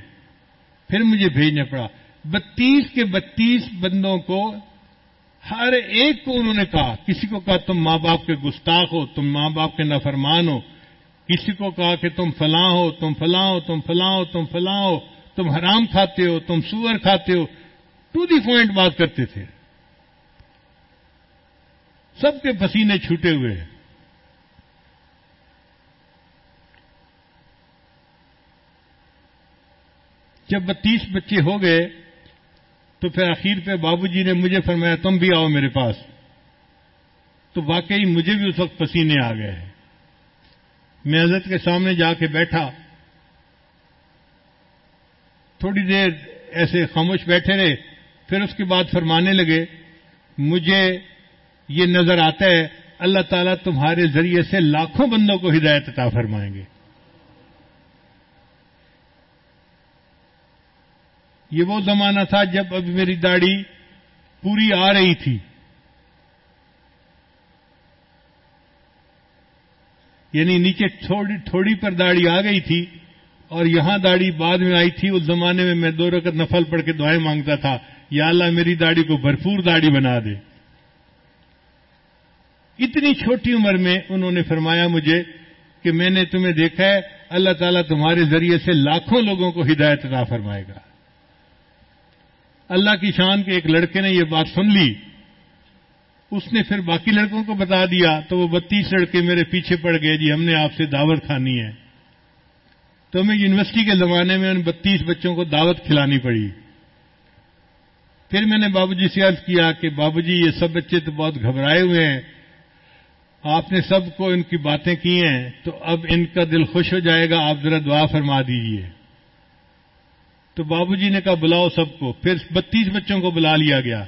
پھر مجھے بھیجنا پڑا۔ بتیس کے بتیس بندوں کو ہر ایک کو انہوں نے کہا، کسی کو کہا تم ماں باپ کے گستاخ ہو، تم ماں باپ کے نافرمان ہو۔ کسی کو کہا کہ تم فلاں ہو، تم فلاں ہو، تم فلاں ہو، تم فلاں ہو۔ تم حرام کھاتے ہو، تم سور کھاتے ہو۔ ٹو دی پوائنٹ بات کرتے تھے۔ سب کے پسینے چھوٹے ہوئے۔ ہیں جب بتیس بچے ہو گئے، تو پھر آخر پہ بابو جی نے مجھے فرمایا، تم بھی آؤ میرے پاس۔ تو واقعی مجھے بھی اس وقت پسی آ گئے میں حضرت کے سامنے جا کے بیٹھا۔ تھوڑی دیر ایسے خاموش بیٹھے رہے، پھر اس کے بعد فرمانے لگے، مجھے یہ نظر آتا ہے، اللہ تعالیٰ تمہارے ذریعے سے لاکھوں بندوں کو ہدایت عطا فرمائیں گے۔ یہ وہ زمانہ تھا جب اب میری داڑھی پوری آ رہی تھی۔ یعنی نیچے تھوڑی تھوڑی پر داڑھی آ گئی تھی اور یہاں داڑھی بعد میں آئی تھی، اس زمانے میں میں دو رکعت نفل پڑھ کے دعائیں مانگتا تھا۔ یا اللہ میری داڑھی کو بھرپور داڑھی بنا دے۔ اتنی چھوٹی عمر میں انہوں نے فرمایا مجھے کہ میں نے تمہیں دیکھا ہے، اللہ تعالیٰ تمہارے ذریعے سے لاکھوں لوگوں کو ہدایت عطا فرمائے گا۔ اللہ کی شان کے ایک لڑکے نے یہ بات سن لی۔ اس نے پھر باقی لڑکوں کو بتا دیا، تو وہ بتیس لڑکے میرے پیچھے پڑ گئے جی ہم نے آپ سے دعوت کھانی ہے۔ تو ہمیں یونیورسٹی کے زمانے میں ان بتیس بچوں کو دعوت کھلانی پڑی۔ پھر میں نے بابو جی سے عرض کیا کہ بابو جی یہ سب بچے تو بہت گھبرائے ہوئے ہیں۔ آپ نے سب کو ان کی باتیں کی ہیں، تو اب ان کا دل خوش ہو جائے گا، آپ ذرا دعا فرما دیجیے تو بابو جی نے کہا بلاؤ سب کو۔ پھر بتیس بچوں کو بلا لیا گیا۔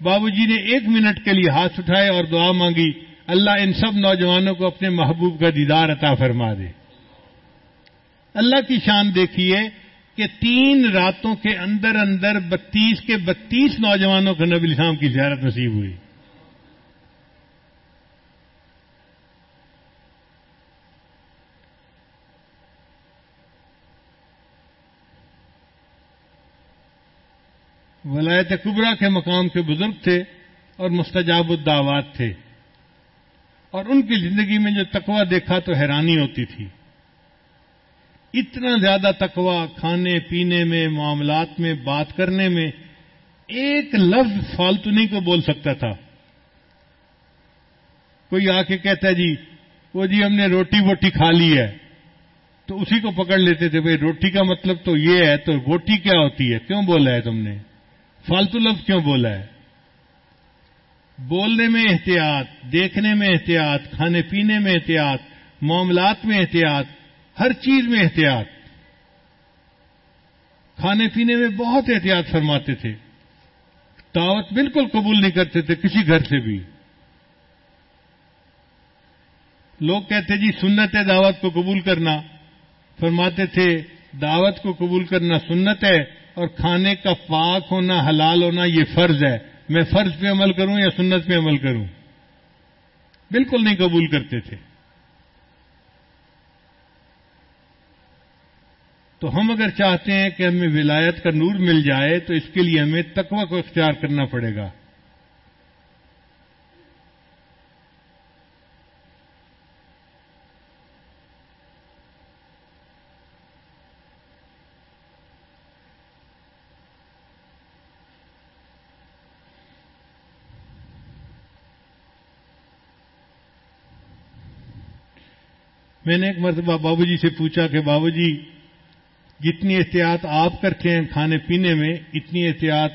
بابو جی نے ایک منٹ کے لیے ہاتھ اٹھائے اور دعا مانگی، اللہ ان سب نوجوانوں کو اپنے محبوب کا دیدار عطا فرما دے۔ اللہ کی شان دیکھیے کہ تین راتوں کے اندر اندر بتیس کے بتیس نوجوانوں کو نبی اسلام کی زیارت نصیب ہوئی۔ ولایت کبرا کے مقام کے بزرگ تھے اور مستجاب الدعوات تھے۔ اور ان کی زندگی میں جو تقوی دیکھا تو حیرانی ہوتی تھی۔ اتنا زیادہ تقوی کھانے پینے میں، معاملات میں، بات کرنے میں ایک لفظ فالتو نہیں کو بول سکتا تھا۔ کوئی آ کے کہتا ہے جی وہ جی ہم نے روٹی ووٹی کھا لی ہے۔ تو اسی کو پکڑ لیتے تھے، بھائی، روٹی کا مطلب تو یہ ہے، تو روٹی کیا ہوتی ہے؟ کیوں بولا ہے تم نے؟ فالتو لفظ کیوں بولا ہے؟ بولنے میں احتیاط، دیکھنے میں احتیاط، کھانے پینے میں احتیاط، معاملات میں احتیاط، ہر چیز میں احتیاط۔ کھانے پینے میں بہت احتیاط فرماتے تھے۔ دعوت بالکل قبول نہیں کرتے تھے کسی گھر سے بھی۔ لوگ کہتے جی سنت ہے دعوت کو قبول کرنا۔ فرماتے تھے دعوت کو قبول کرنا سنت ہے۔ اور کھانے کا پاک ہونا حلال ہونا یہ فرض ہے۔ میں فرض پہ عمل کروں یا سنت پہ عمل کروں؟ بالکل نہیں قبول کرتے تھے۔ تو ہم اگر چاہتے ہیں کہ ہمیں ولایت کا نور مل جائے، تو اس کے لیے ہمیں تقوی کو اختیار کرنا پڑے گا۔ میں نے ایک مرتبہ بابو جی سے پوچھا کہ بابو جی جتنی احتیاط آپ کرتے ہیں کھانے پینے میں، اتنی احتیاط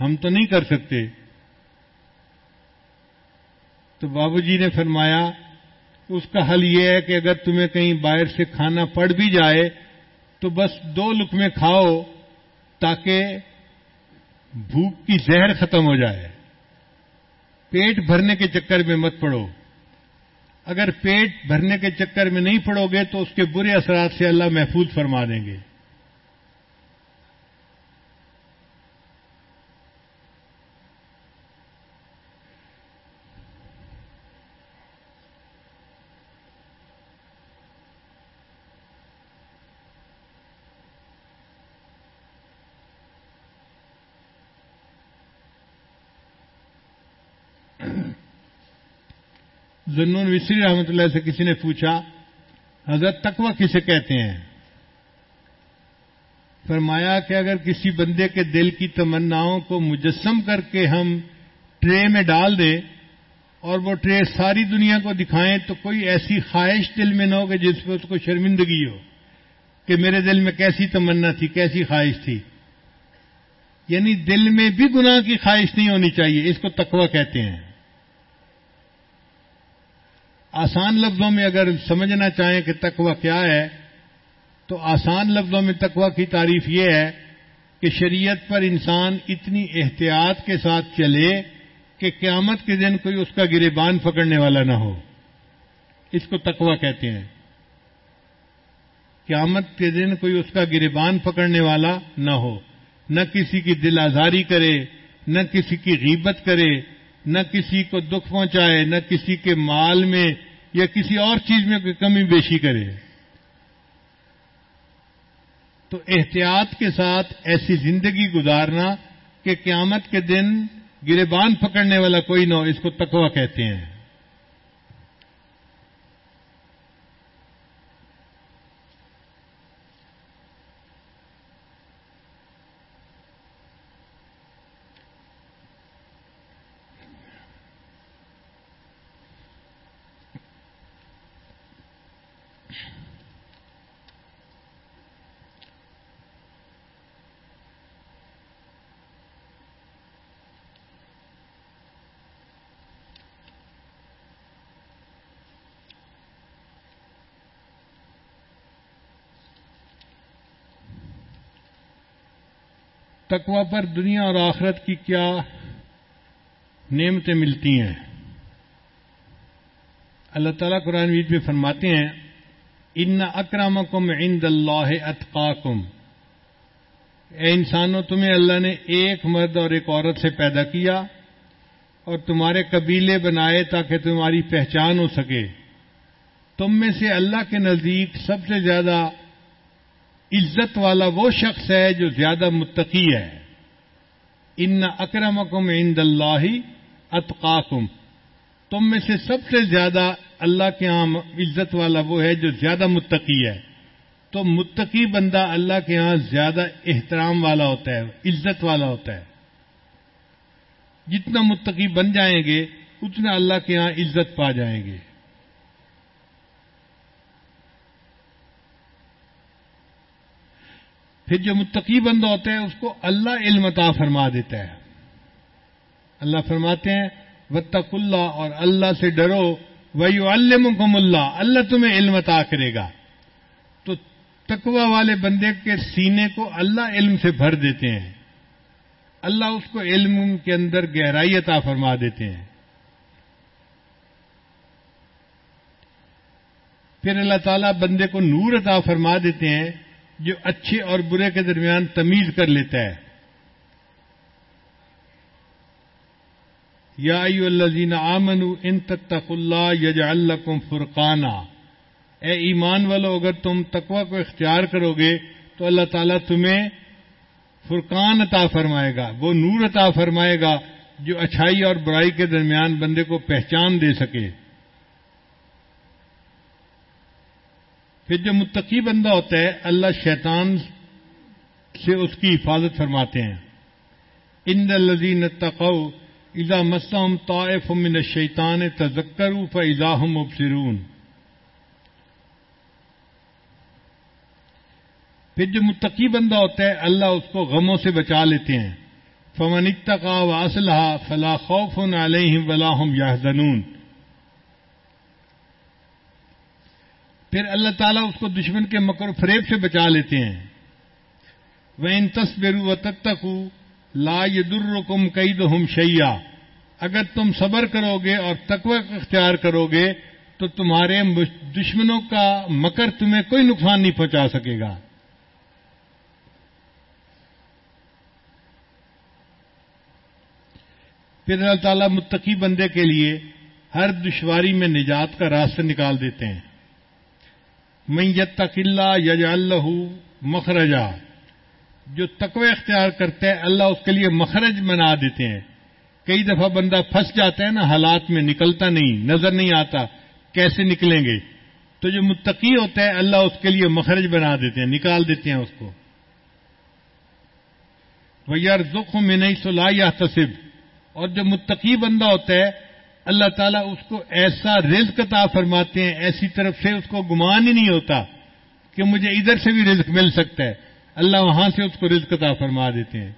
ہم تو نہیں کر سکتے۔ تو بابو جی نے فرمایا، اس کا حل یہ ہے کہ اگر تمہیں کہیں باہر سے کھانا پڑ بھی جائے، تو بس دو لکمے کھاؤ تاکہ بھوک کی زہر ختم ہو جائے۔ پیٹ بھرنے کے چکر میں مت پڑو۔ اگر پیٹ بھرنے کے چکر میں نہیں پڑو گے تو اس کے برے اثرات سے اللہ محفوظ فرما دیں گے۔ زنون وسری رحمت اللہ سے کسی نے پوچھا، حضرت تقوی کسے کہتے ہیں؟ فرمایا کہ اگر کسی بندے کے دل کی تمناؤں کو مجسم کر کے ہم ٹرے میں ڈال دیں اور وہ ٹرے ساری دنیا کو دکھائیں، تو کوئی ایسی خواہش دل میں نہ ہو کہ جس پہ اس کو شرمندگی ہو کہ میرے دل میں کیسی تمنا تھی، کیسی خواہش تھی۔ یعنی دل میں بھی گناہ کی خواہش نہیں ہونی چاہیے، اس کو تقوی کہتے ہیں۔ آسان لفظوں میں اگر سمجھنا چاہیں کہ تقوی کیا ہے، تو آسان لفظوں میں تقوی کی تعریف یہ ہے کہ شریعت پر انسان اتنی احتیاط کے ساتھ چلے کہ قیامت کے دن کوئی اس کا گریبان پکڑنے والا نہ ہو۔ اس کو تقوی کہتے ہیں۔ قیامت کے دن کوئی اس کا گریبان پکڑنے والا نہ ہو۔ نہ کسی کی دل آزاری کرے، نہ کسی کی غیبت کرے، نہ کسی کو دکھ پہنچائے، نہ کسی کے مال میں یا کسی اور چیز میں کوئی کمی بیشی کرے۔ تو احتیاط کے ساتھ ایسی زندگی گزارنا کہ قیامت کے دن گربان پکڑنے والا کوئی نہ ہو، اس کو تقوی کہتے ہیں۔ تقوا پر دنیا اور آخرت کی کیا نعمتیں ملتی ہیں؟ اللہ تعالیٰ قرآن وید میں فرماتے ہیں، ان اکرام کم عند اللہ اتقاکم. اے انسانوں، تمہیں اللہ نے ایک مرد اور ایک عورت سے پیدا کیا اور تمہارے قبیلے بنائے تاکہ تمہاری پہچان ہو سکے۔ تم میں سے اللہ کے نزدیک سب سے زیادہ عزت والا وہ شخص ہے جو زیادہ متقی ہے۔ ان اکرمکم عند اللہ اتقاکم۔ تم میں سے سب سے زیادہ اللہ کے ہاں عزت والا وہ ہے جو زیادہ متقی ہے۔ تو متقی بندہ اللہ کے ہاں زیادہ احترام والا ہوتا ہے، عزت والا ہوتا ہے۔ جتنا متقی بن جائیں گے، اتنا اللہ کے ہاں عزت پا جائیں گے۔ پھر جو متقی بندہ ہوتا ہے، اس کو اللہ علم عطا فرما دیتا ہے۔ اللہ فرماتے ہیں وطق اللہ اور اللہ سے ڈرو۔ وہی علم اللہ اللہ تمہیں علم عطا کرے گا۔ تو تقوا والے بندے کے سینے کو اللہ علم سے بھر دیتے ہیں۔ اللہ اس کو علم کے اندر گہرائی عطا فرما دیتے ہیں۔ پھر اللہ تعالیٰ بندے کو نور عطا فرما دیتے ہیں۔ جو اچھے اور برے کے درمیان تمیز کر لیتا ہے۔ یا الزین آمن ان تک اللہ یج القم فرقانہ اے ایمان والو، اگر تم تقوی کو اختیار کرو گے تو اللہ تعالیٰ تمہیں فرقان عطا فرمائے گا، وہ نور عطا فرمائے گا جو اچھائی اور برائی کے درمیان بندے کو پہچان دے سکے۔ پھر جو متقی بندہ ہوتا ہے، اللہ شیطان سے اس کی حفاظت فرماتے ہیں۔ ان الزین تقو اذا مسم طائف من الشیطان تذکر فاذا مبصرون۔ پھر جو متقی بندہ ہوتا ہے، اللہ اس کو غموں سے بچا لیتے ہیں۔ فمن اتقا واصلہ فلا خوف علیہم ولا هم پھر اللہ تعالیٰ اس کو دشمن کے مکر فریب سے بچا لیتے ہیں۔ وہ ان تصبر و تک لا یدرکم کئی دم شیا اگر تم صبر کرو گے اور تقوی اختیار کرو گے، تو تمہارے دشمنوں کا مکر تمہیں کوئی نقصان نہیں پہنچا سکے گا۔ پھر اللہ تعالیٰ متقی بندے کے لیے ہر دشواری میں نجات کا راستہ نکال دیتے ہیں۔ میں یتق اللہ یج اللہ مخرجا۔ جو تقوی اختیار کرتے ہیں، اللہ اس کے لیے مخرج بنا دیتے ہیں۔ کئی دفعہ بندہ پھنس جاتا ہے نا، حالات میں نکلتا نہیں، نظر نہیں آتا، کیسے نکلیں گے؟ تو جو متقی ہوتا ہے اللہ اس کے لیے مخرج بنا دیتے ہیں، نکال دیتے ہیں اس کو۔ وہ یار زخم میں نہیں سلا یا تصب اور جو متقی بندہ ہوتا ہے اللہ تعالیٰ اس کو ایسا رزق عطا فرماتے ہیں، ایسی طرف سے اس کو گمان ہی نہیں ہوتا کہ مجھے ادھر سے بھی رزق مل سکتا ہے۔ اللہ وہاں سے اس کو رزق عطا فرما دیتے ہیں۔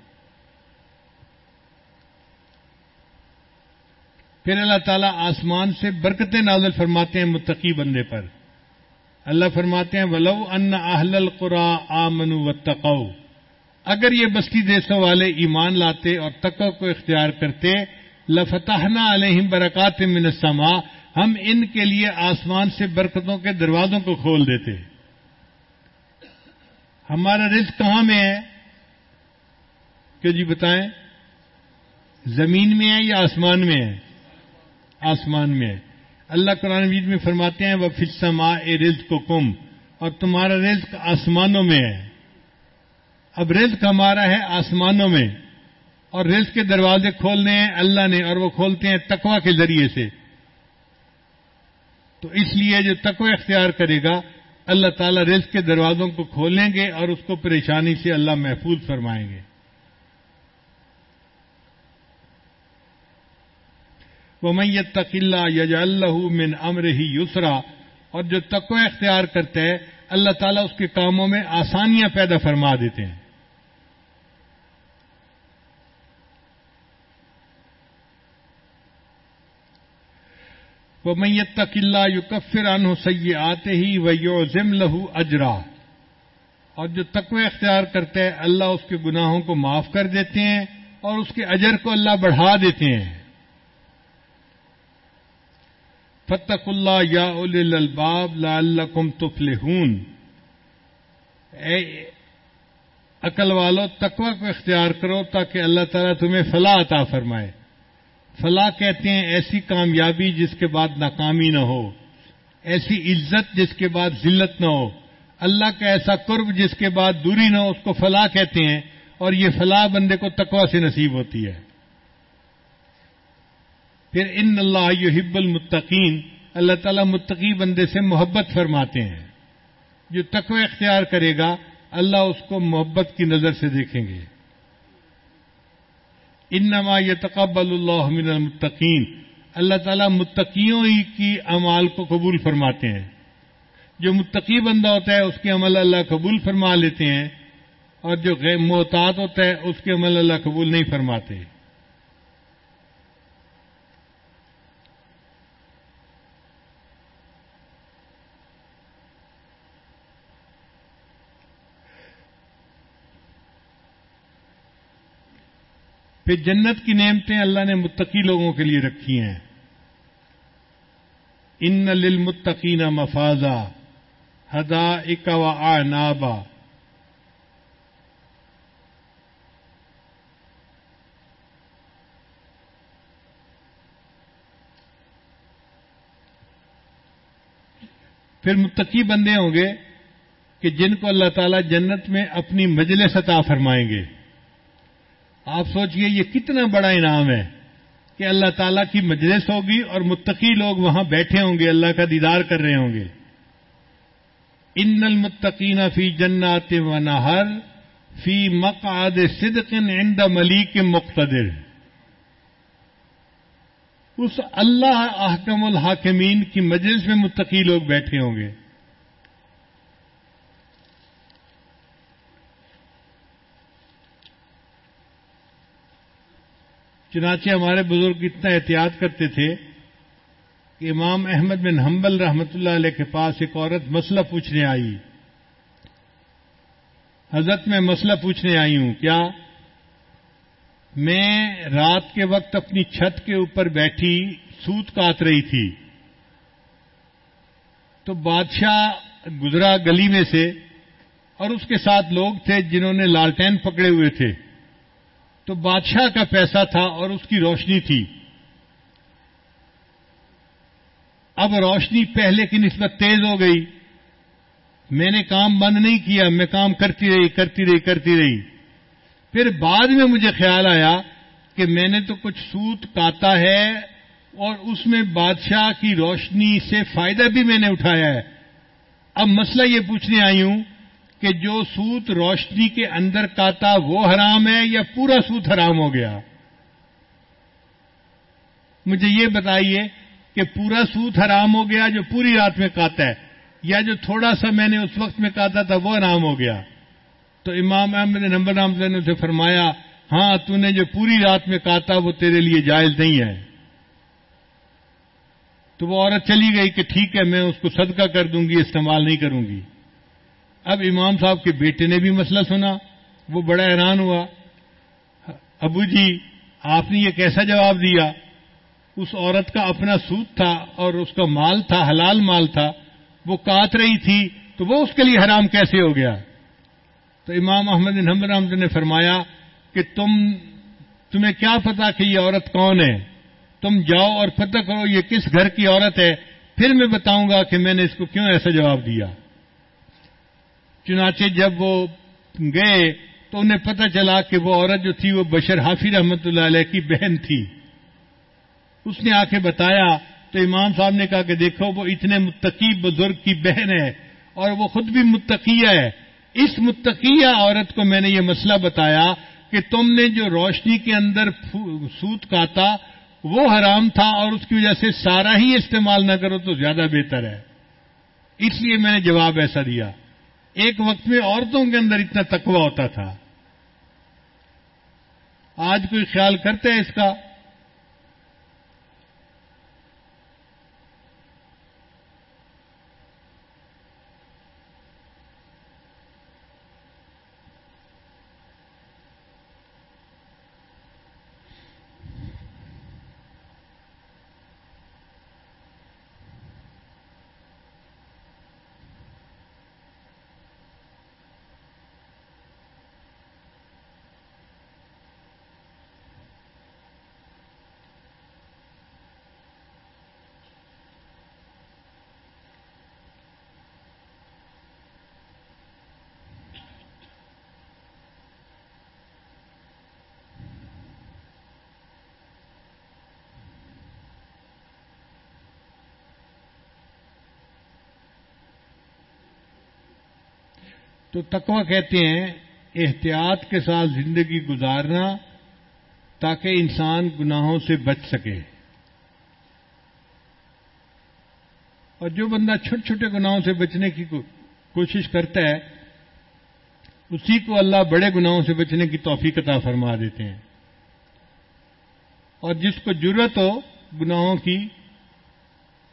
پھر اللہ تعالیٰ آسمان سے برکتیں نازل فرماتے ہیں متقی بندے پر۔ اللہ فرماتے ہیں، ولو ان اہل القرا آمن و تقو اگر یہ بستی دیسوں والے ایمان لاتے اور تقو کو اختیار کرتے لفتحنا علیہم برکات من السماء، ہم ان کے لیے آسمان سے برکتوں کے دروازوں کو کھول دیتے ہمارا رزق کہاں میں ہے؟ کہ جی بتائیں، زمین میں ہے یا آسمان میں ہے؟ آسمان میں ہے۔ اللہ قرآن وید میں فرماتے ہیں وہ فسما اے رزق کو کم اور تمہارا رزق آسمانوں میں ہے۔ اب رزق ہمارا ہے آسمانوں میں۔ اور رزق کے دروازے کھولنے ہیں، اللہ نے، اور وہ کھولتے ہیں تقوا کے ذریعے سے۔ تو اس لیے جو تقوی اختیار کرے گا، اللہ تعالیٰ رزق کے دروازوں کو کھولیں گے اور اس کو پریشانی سے اللہ محفوظ فرمائیں گے۔ وہ میت تقلّہ یج اللہ من امر ہی یسرا اور جو تقوی اختیار کرتے ہیں اللہ تعالیٰ اس کے کاموں میں آسانیاں پیدا فرما دیتے ہیں۔ وہ میت تقلّہ یو کفران ہو سی آتے ہی وہ یو ضم لہو اجرا۔ اور جو تقوی اختیار کرتے ہیں، اللہ اس کے گناہوں کو معاف کر دیتے ہیں اور اس کے اجر کو اللہ بڑھا دیتے ہیں۔ فتق اللہ یا الباب لا اللہ کم اے عقل والو، تقوی کو اختیار کرو تاکہ اللہ تعالیٰ تمہیں فلاح عطا فرمائے۔ فلاح کہتے ہیں ایسی کامیابی جس کے بعد ناکامی نہ ہو، ایسی عزت جس کے بعد ذلت نہ ہو۔ اللہ کا ایسا قرب جس کے بعد دوری نہ ہو، اس کو فلاح کہتے ہیں اور یہ فلاح بندے کو تقوی سے نصیب ہوتی ہے۔ پھر ان اللہ یحب المتقین، اللہ تعالیٰ متقی بندے سے محبت فرماتے ہیں۔ جو تقوی اختیار کرے گا، اللہ اس کو محبت کی نظر سے دیکھیں گے۔ انما یہ تقبل اللہ من المتقین۔ اللہ تعالیٰ متقیوں ہی کی عمال کو قبول فرماتے ہیں۔ جو متقی بندہ ہوتا ہے، اس کے عمل اللہ قبول فرما لیتے ہیں۔ اور جو غیر محتاط ہوتا ہے، اس کے عمل اللہ قبول نہیں فرماتے۔ پھر جنت کی نعمتیں اللہ نے متقی لوگوں کے لیے رکھی ہیں۔ ان للمتقین مفازا ہدا اکا و نابا پھر متقی بندے ہوں گے کہ جن کو اللہ تعالی جنت میں اپنی مجلس عطا فرمائیں گے۔ آپ سوچئے یہ کتنا بڑا انعام ہے کہ اللہ تعالیٰ کی مجلس ہوگی اور متقی لوگ وہاں بیٹھے ہوں گے، اللہ کا دیدار کر رہے ہوں گے۔ ان المتقین فی جنات و نہر فی مقعد صدق عند ملیک مقتدر۔ اس اللہ احکم الحاکمین کی مجلس میں متقی لوگ بیٹھے ہوں گے۔ چنانچہ ہمارے بزرگ اتنا احتیاط کرتے تھے کہ امام احمد بن حنبل رحمت اللہ علیہ کے پاس ایک عورت مسئلہ پوچھنے آئی۔ حضرت میں مسئلہ پوچھنے آئی ہوں، کیا میں رات کے وقت اپنی چھت کے اوپر بیٹھی سوت کاٹ رہی تھی؟ تو بادشاہ گزرا گلی میں سے اور اس کے ساتھ لوگ تھے جنہوں نے لالٹین پکڑے ہوئے تھے۔ تو بادشاہ کا پیسہ تھا اور اس کی روشنی تھی۔ اب روشنی پہلے کی نسبت تیز ہو گئی۔ میں نے کام بند نہیں کیا، میں کام کرتی رہی کرتی رہی کرتی رہی۔ پھر بعد میں مجھے خیال آیا کہ میں نے تو کچھ سوت کاتا ہے اور اس میں بادشاہ کی روشنی سے فائدہ بھی میں نے اٹھایا ہے۔ اب مسئلہ یہ پوچھنے آئی ہوں کہ جو سوت روشنی کے اندر کاتا وہ حرام ہے یا پورا سوت حرام ہو گیا؟ مجھے یہ بتائیے کہ پورا سوت حرام ہو گیا جو پوری رات میں کاتا ہے، یا جو تھوڑا سا میں نے اس وقت میں کاتا تھا وہ حرام ہو گیا؟ تو امام احمد نمبر رام نے اسے فرمایا ہاں تو نے جو پوری رات میں کاتا وہ تیرے لیے جائز نہیں ہے۔ تو وہ عورت چلی گئی کہ ٹھیک ہے، میں اس کو صدقہ کر دوں گی، استعمال نہیں کروں گی۔ اب امام صاحب کے بیٹے نے بھی مسئلہ سنا، وہ بڑا حیران ہوا۔ ابو جی آپ نے یہ کیسا جواب دیا؟ اس عورت کا اپنا سود تھا اور اس کا مال تھا، حلال مال تھا۔ وہ کاٹ رہی تھی تو وہ اس کے لیے حرام کیسے ہو گیا؟ تو امام احمد حمد احمد نے فرمایا کہ تم، تمہیں کیا پتا کہ یہ عورت کون ہے؟ تم جاؤ اور پتہ کرو یہ کس گھر کی عورت ہے۔ پھر میں بتاؤں گا کہ میں نے اس کو کیوں ایسا جواب دیا۔ چنانچہ جب وہ گئے تو انہیں پتہ چلا کہ وہ عورت جو تھی وہ بشر حافظ رحمت اللہ علیہ کی بہن تھی۔ اس نے آ کے بتایا تو امام صاحب نے کہا کہ دیکھو وہ اتنے متقی بزرگ کی بہن ہے اور وہ خود بھی متقیہ ہے۔ اس متقیہ عورت کو میں نے یہ مسئلہ بتایا کہ تم نے جو روشنی کے اندر سوت کاتا وہ حرام تھا اور اس کی وجہ سے سارا ہی استعمال نہ کرو تو زیادہ بہتر ہے۔ اس لیے میں نے جواب ایسا دیا۔ ایک وقت میں عورتوں کے اندر اتنا تقوی ہوتا تھا۔ آج کوئی خیال کرتے ہیں اس کا؟ تو تقوی کہتے ہیں احتیاط کے ساتھ زندگی گزارنا تاکہ انسان گناہوں سے بچ سکے۔ اور جو بندہ چھوٹے چھوٹے گناہوں سے بچنے کی کوشش کرتا ہے، اسی کو اللہ بڑے گناہوں سے بچنے کی توفیق عطا فرما دیتے ہیں۔ اور جس کو ضرورت ہو گناہوں کی،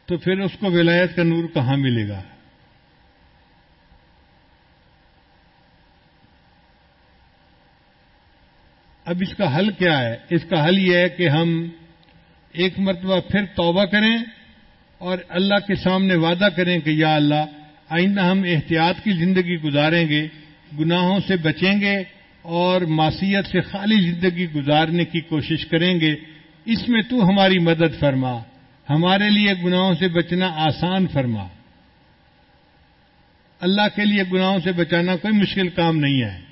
تو پھر اس کو ولایت کا نور کہاں ملے گا؟ اب اس کا حل کیا ہے؟ اس کا حل یہ ہے کہ ہم ایک مرتبہ پھر توبہ کریں اور اللہ کے سامنے وعدہ کریں کہ یا اللہ، آئندہ ہم احتیاط کی زندگی گزاریں گے، گناہوں سے بچیں گے اور معصیت سے خالی زندگی گزارنے کی کوشش کریں گے۔ اس میں تو ہماری مدد فرما۔ ہمارے لیے گناہوں سے بچنا آسان فرما۔ اللہ کے لیے گناہوں سے بچانا کوئی مشکل کام نہیں ہے۔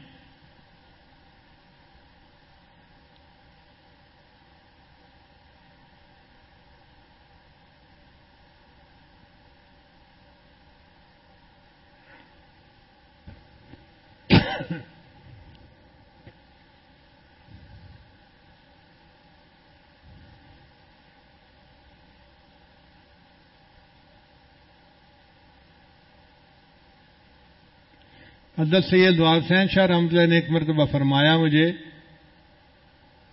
حضرت سید حسین شاہ رحمۃ اللہ نے ایک مرتبہ فرمایا مجھے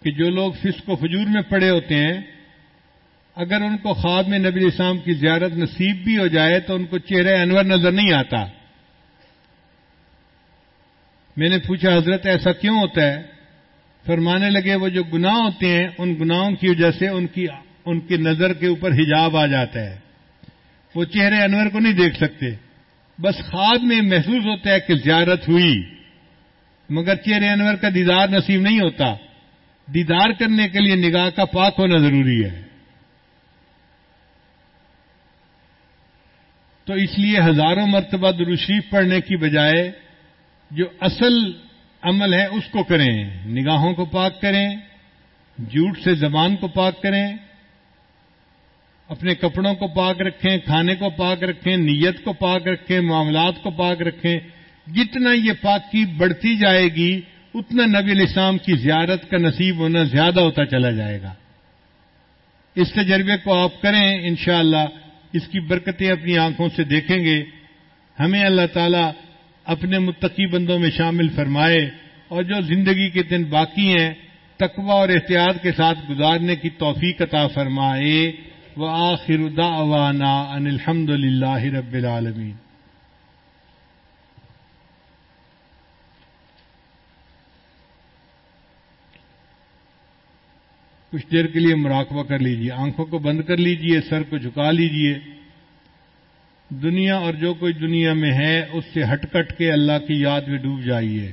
کہ جو لوگ فسق و فجور میں پڑے ہوتے ہیں، اگر ان کو خواب میں نبی اسلام کی زیارت نصیب بھی ہو جائے تو ان کو چہرہ انور نظر نہیں آتا۔ میں نے پوچھا، حضرت ایسا کیوں ہوتا ہے؟ فرمانے لگے، وہ جو گناہ ہوتے ہیں، ان گناہوں کی وجہ سے ان کی ان کی نظر کے اوپر حجاب آ جاتا ہے۔ وہ چہرے انور کو نہیں دیکھ سکتے۔ بس خواب میں محسوس ہوتا ہے کہ زیارت ہوئی۔ مگر چہرے انور کا دیدار نصیب نہیں ہوتا۔ دیدار کرنے کے لیے نگاہ کا پاک ہونا ضروری ہے۔ تو اس لیے ہزاروں مرتبہ دروشریف پڑھنے کی بجائے جو اصل عمل ہے اس کو کریں۔ نگاہوں کو پاک کریں۔ جھوٹ سے زبان کو پاک کریں۔ اپنے کپڑوں کو پاک رکھیں، کھانے کو پاک رکھیں، نیت کو پاک رکھیں، معاملات کو پاک رکھیں، جتنا یہ پاکی بڑھتی جائے گی، اتنا نبی الاسلام کی زیارت کا نصیب ہونا زیادہ ہوتا چلا جائے گا۔ اس تجربے کو آپ کریں، انشاءاللہ اس کی برکتیں اپنی آنکھوں سے دیکھیں گے۔ ہمیں اللہ تعالی اپنے متقی بندوں میں شامل فرمائے اور جو زندگی کے دن باقی ہیں، تقوی اور احتیاط کے ساتھ گزارنے کی توفیق عطا فرمائے۔ وآخر دعوانا ان الحمد للہ رب العالمین. کچھ دیر کے لیے مراقبہ کر لیجیے آنکھوں کو بند کر لیجیے سر کو جھکا لیجیے دنیا اور جو کوئی دنیا میں ہے، اس سے ہٹ کٹ کے اللہ کی یاد میں ڈوب جائیے۔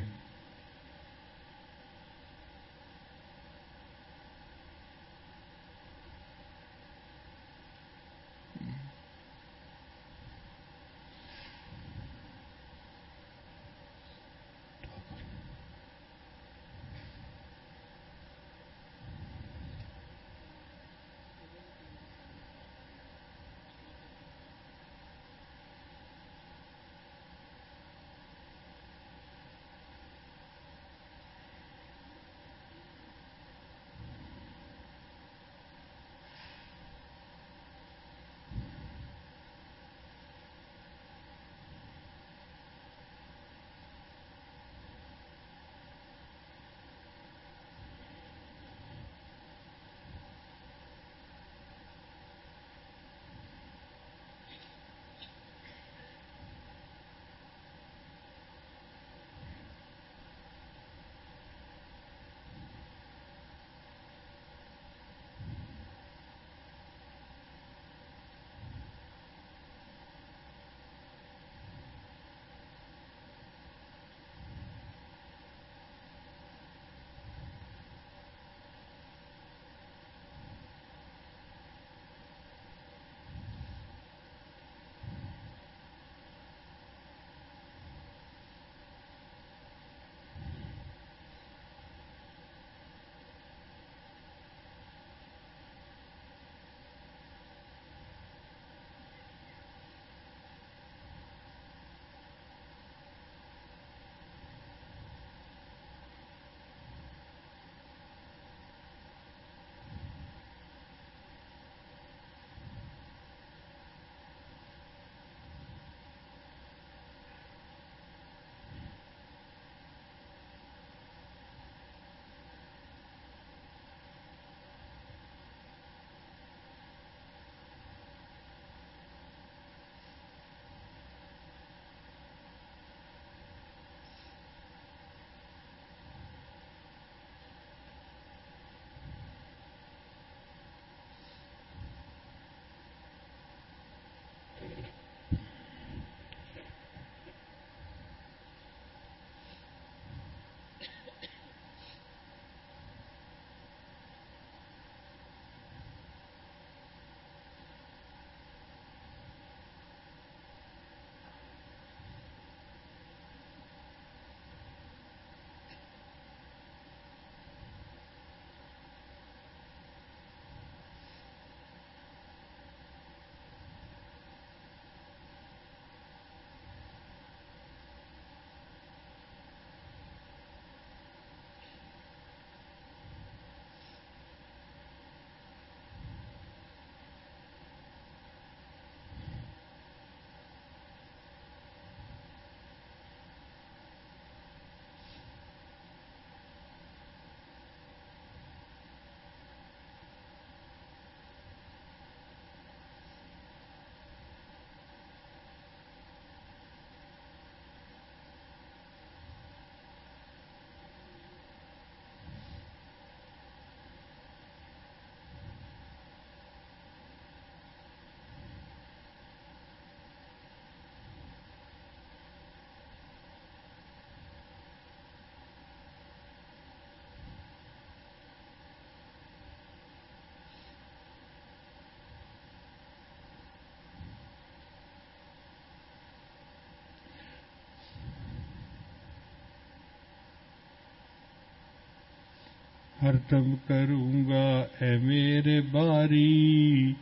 ہر دم کروں گا اے میرے باری۔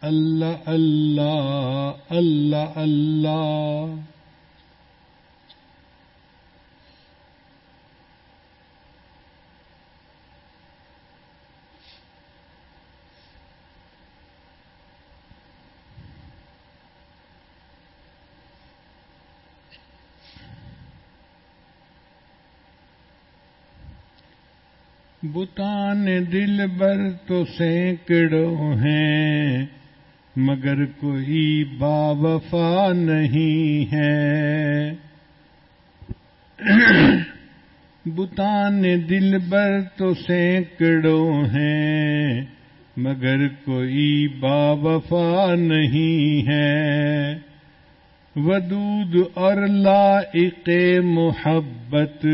اللہ اللہ اللہ اللہ۔ بتان دل بر تو سینکڑوں ہیں، مگر کوئی با وفا نہیں ہے۔ بتان دل بر تو سینکڑوں ہیں، مگر کوئی با وفا نہیں ہے۔ ودود اور لائق محبت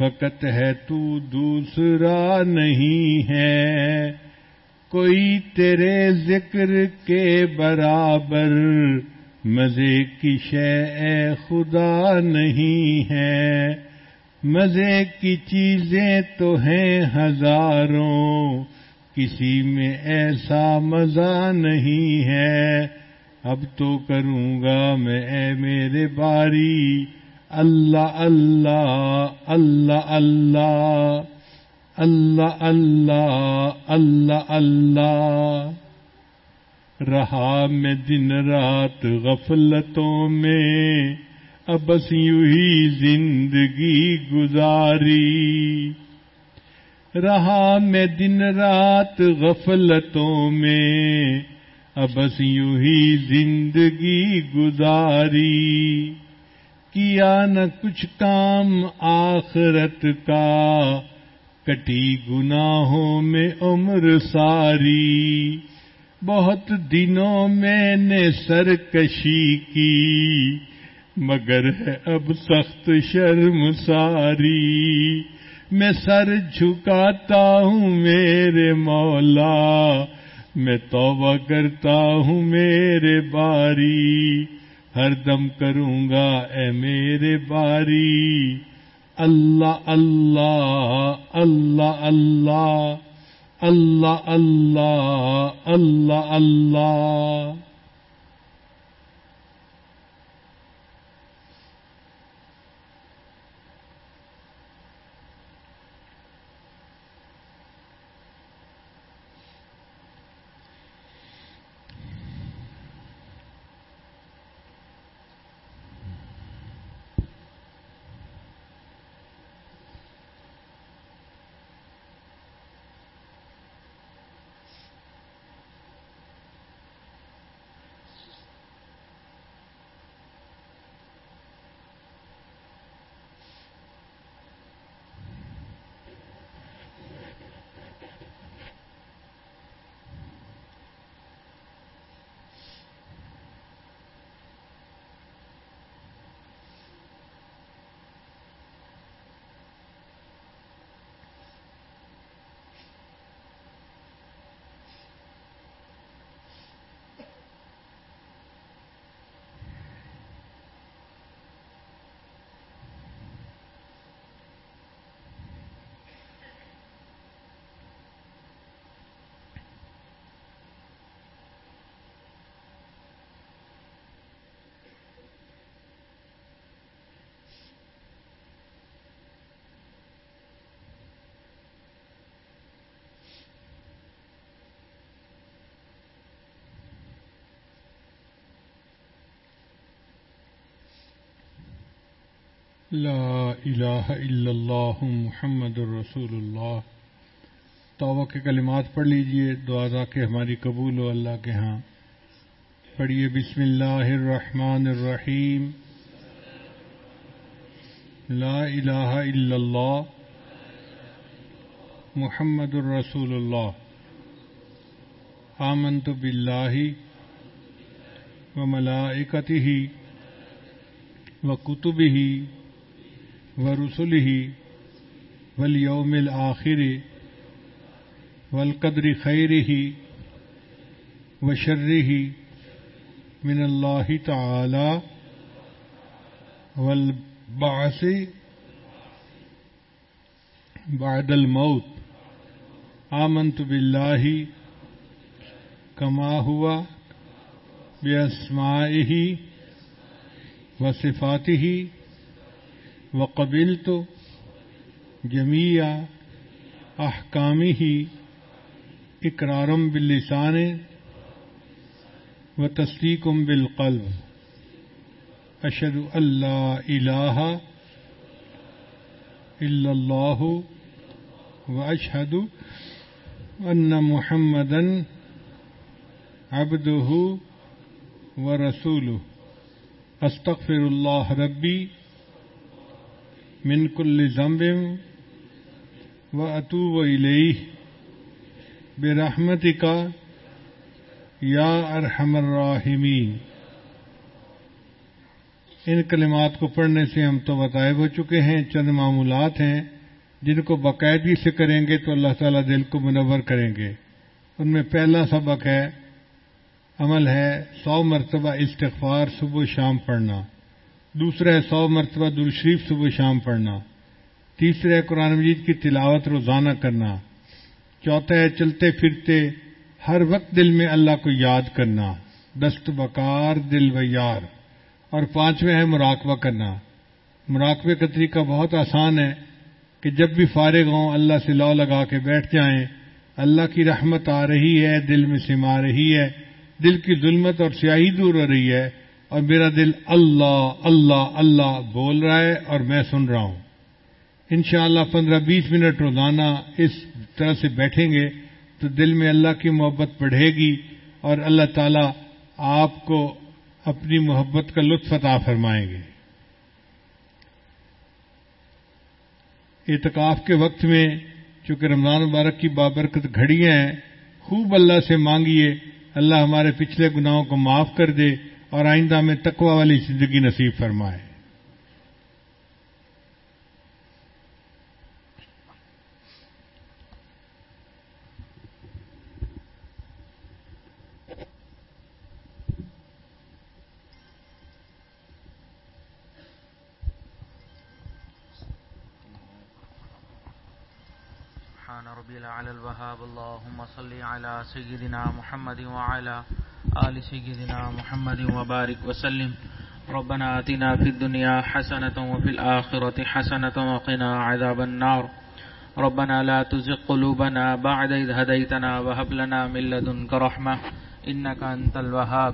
فقط ہے تو دوسرا نہیں ہے۔ کوئی تیرے ذکر کے برابر مزے کی شے خدا نہیں ہے۔ مزے کی چیزیں تو ہیں ہزاروں، کسی میں ایسا مزہ نہیں ہے۔ اب تو کروں گا میں، اے میرے باری اللہ اللہ اللہ اللہ اللہ اللہ اللہ اللہ رہا میں دن رات غفلتوں میں اب یوں ہی زندگی گزاری رہا میں دن رات غفلتوں میں اب یوں ہی زندگی گزاری کیا نہ کچھ کام آخرت کا؟ کٹی گناہوں میں عمر ساری۔ بہت دنوں میں نے سرکشی کی، مگر ہے اب سخت شرم ساری۔ میں سر جھکاتا ہوں میرے مولا، میں توبہ کرتا ہوں میرے باری۔ ہر دم کروں گا، اے میرے باری۔ اللہ اللہ اللہ اللہ اللہ اللہ اللہ اللہ۔ لا الہ الا اللہ محمد الرسول اللہ توبہ کے کلمات پڑھ لیجیے، دعا کہ ہماری قبول ہو اللہ کے ہاں۔ پڑھیے بسم اللہ الرحمن الرحیم۔ لا الہ الا اللہ محمد الرسول اللہ آمنت باللہ و ملائکتہ و کتبہ۔ ورسله واليوم الآخر والقدر خيره وشره من الله تعالى والبعث بعد الموت آمنت بالله كما هو بأسمائه وصفاته وقبل تو جمیا احکامی ہی اقرارم باللسان و تصدیقم بالقلب. اشد اللہ الہ الا اللہ و اشد ان محمدن عبدہ و رسول استغفر اللہ ربی من كل ذنب وأتوب إليه برحمتك يا أرحم الراحمين ان کلمات کو پڑھنے سے ہم تو بتائے ہو چکے ہیں، چند معمولات ہیں۔ جن کو باقاعدگی سے کریں گے تو اللہ تعالیٰ دل کو منور کریں گے۔ ان میں پہلا سبق ہے، عمل ہے سو مرتبہ استغفار صبح و شام پڑھنا۔ دوسرا ہے سو مرتبہ شریف صبح شام پڑھنا تیسرا ہے قرآن مجید کی تلاوت روزانہ کرنا چوتھا ہے چلتے پھرتے ہر وقت دل میں اللہ کو یاد کرنا، دست بکار دل و یار، اور پانچویں ہے مراقبہ کرنا۔ مراقبے کا طریقہ بہت آسان ہے کہ جب بھی فارغ ہوں، اللہ سے لو لگا کے بیٹھ جائیں۔ اللہ کی رحمت آ رہی ہے، دل میں سما رہی ہے۔ دل کی ظلمت اور سیاہی دور ہو رہی ہے۔ اور میرا دل اللہ اللہ اللہ بول رہا ہے اور میں سن رہا ہوں۔ انشاءاللہ اللہ پندرہ بیس منٹ روزانہ اس طرح سے بیٹھیں گے تو دل میں اللہ کی محبت بڑھے گی اور اللہ تعالی آپ کو اپنی محبت کا لطف عطا فرمائیں گے۔ اعتکاف کے وقت میں چونکہ رمضان مبارک کی بابرکت گھڑیاں ہیں، خوب اللہ سے مانگیے، اللہ ہمارے پچھلے گناہوں کو معاف کر دے۔ اور آئندہ میں تقوی والی زندگی نصیب فرمائے۔ على الوهاب اللهم صل على سيدنا محمد وعلى آل سيدنا محمد وبارك وسلم. ربنا آتنا في الدنيا حسنة وفي الآخرة حسنة وقنا عذاب النار. ربنا لا تزق قلوبنا بعد إذ هديتنا وهب لنا من لدنك رحمة. إنك أنت الوهاب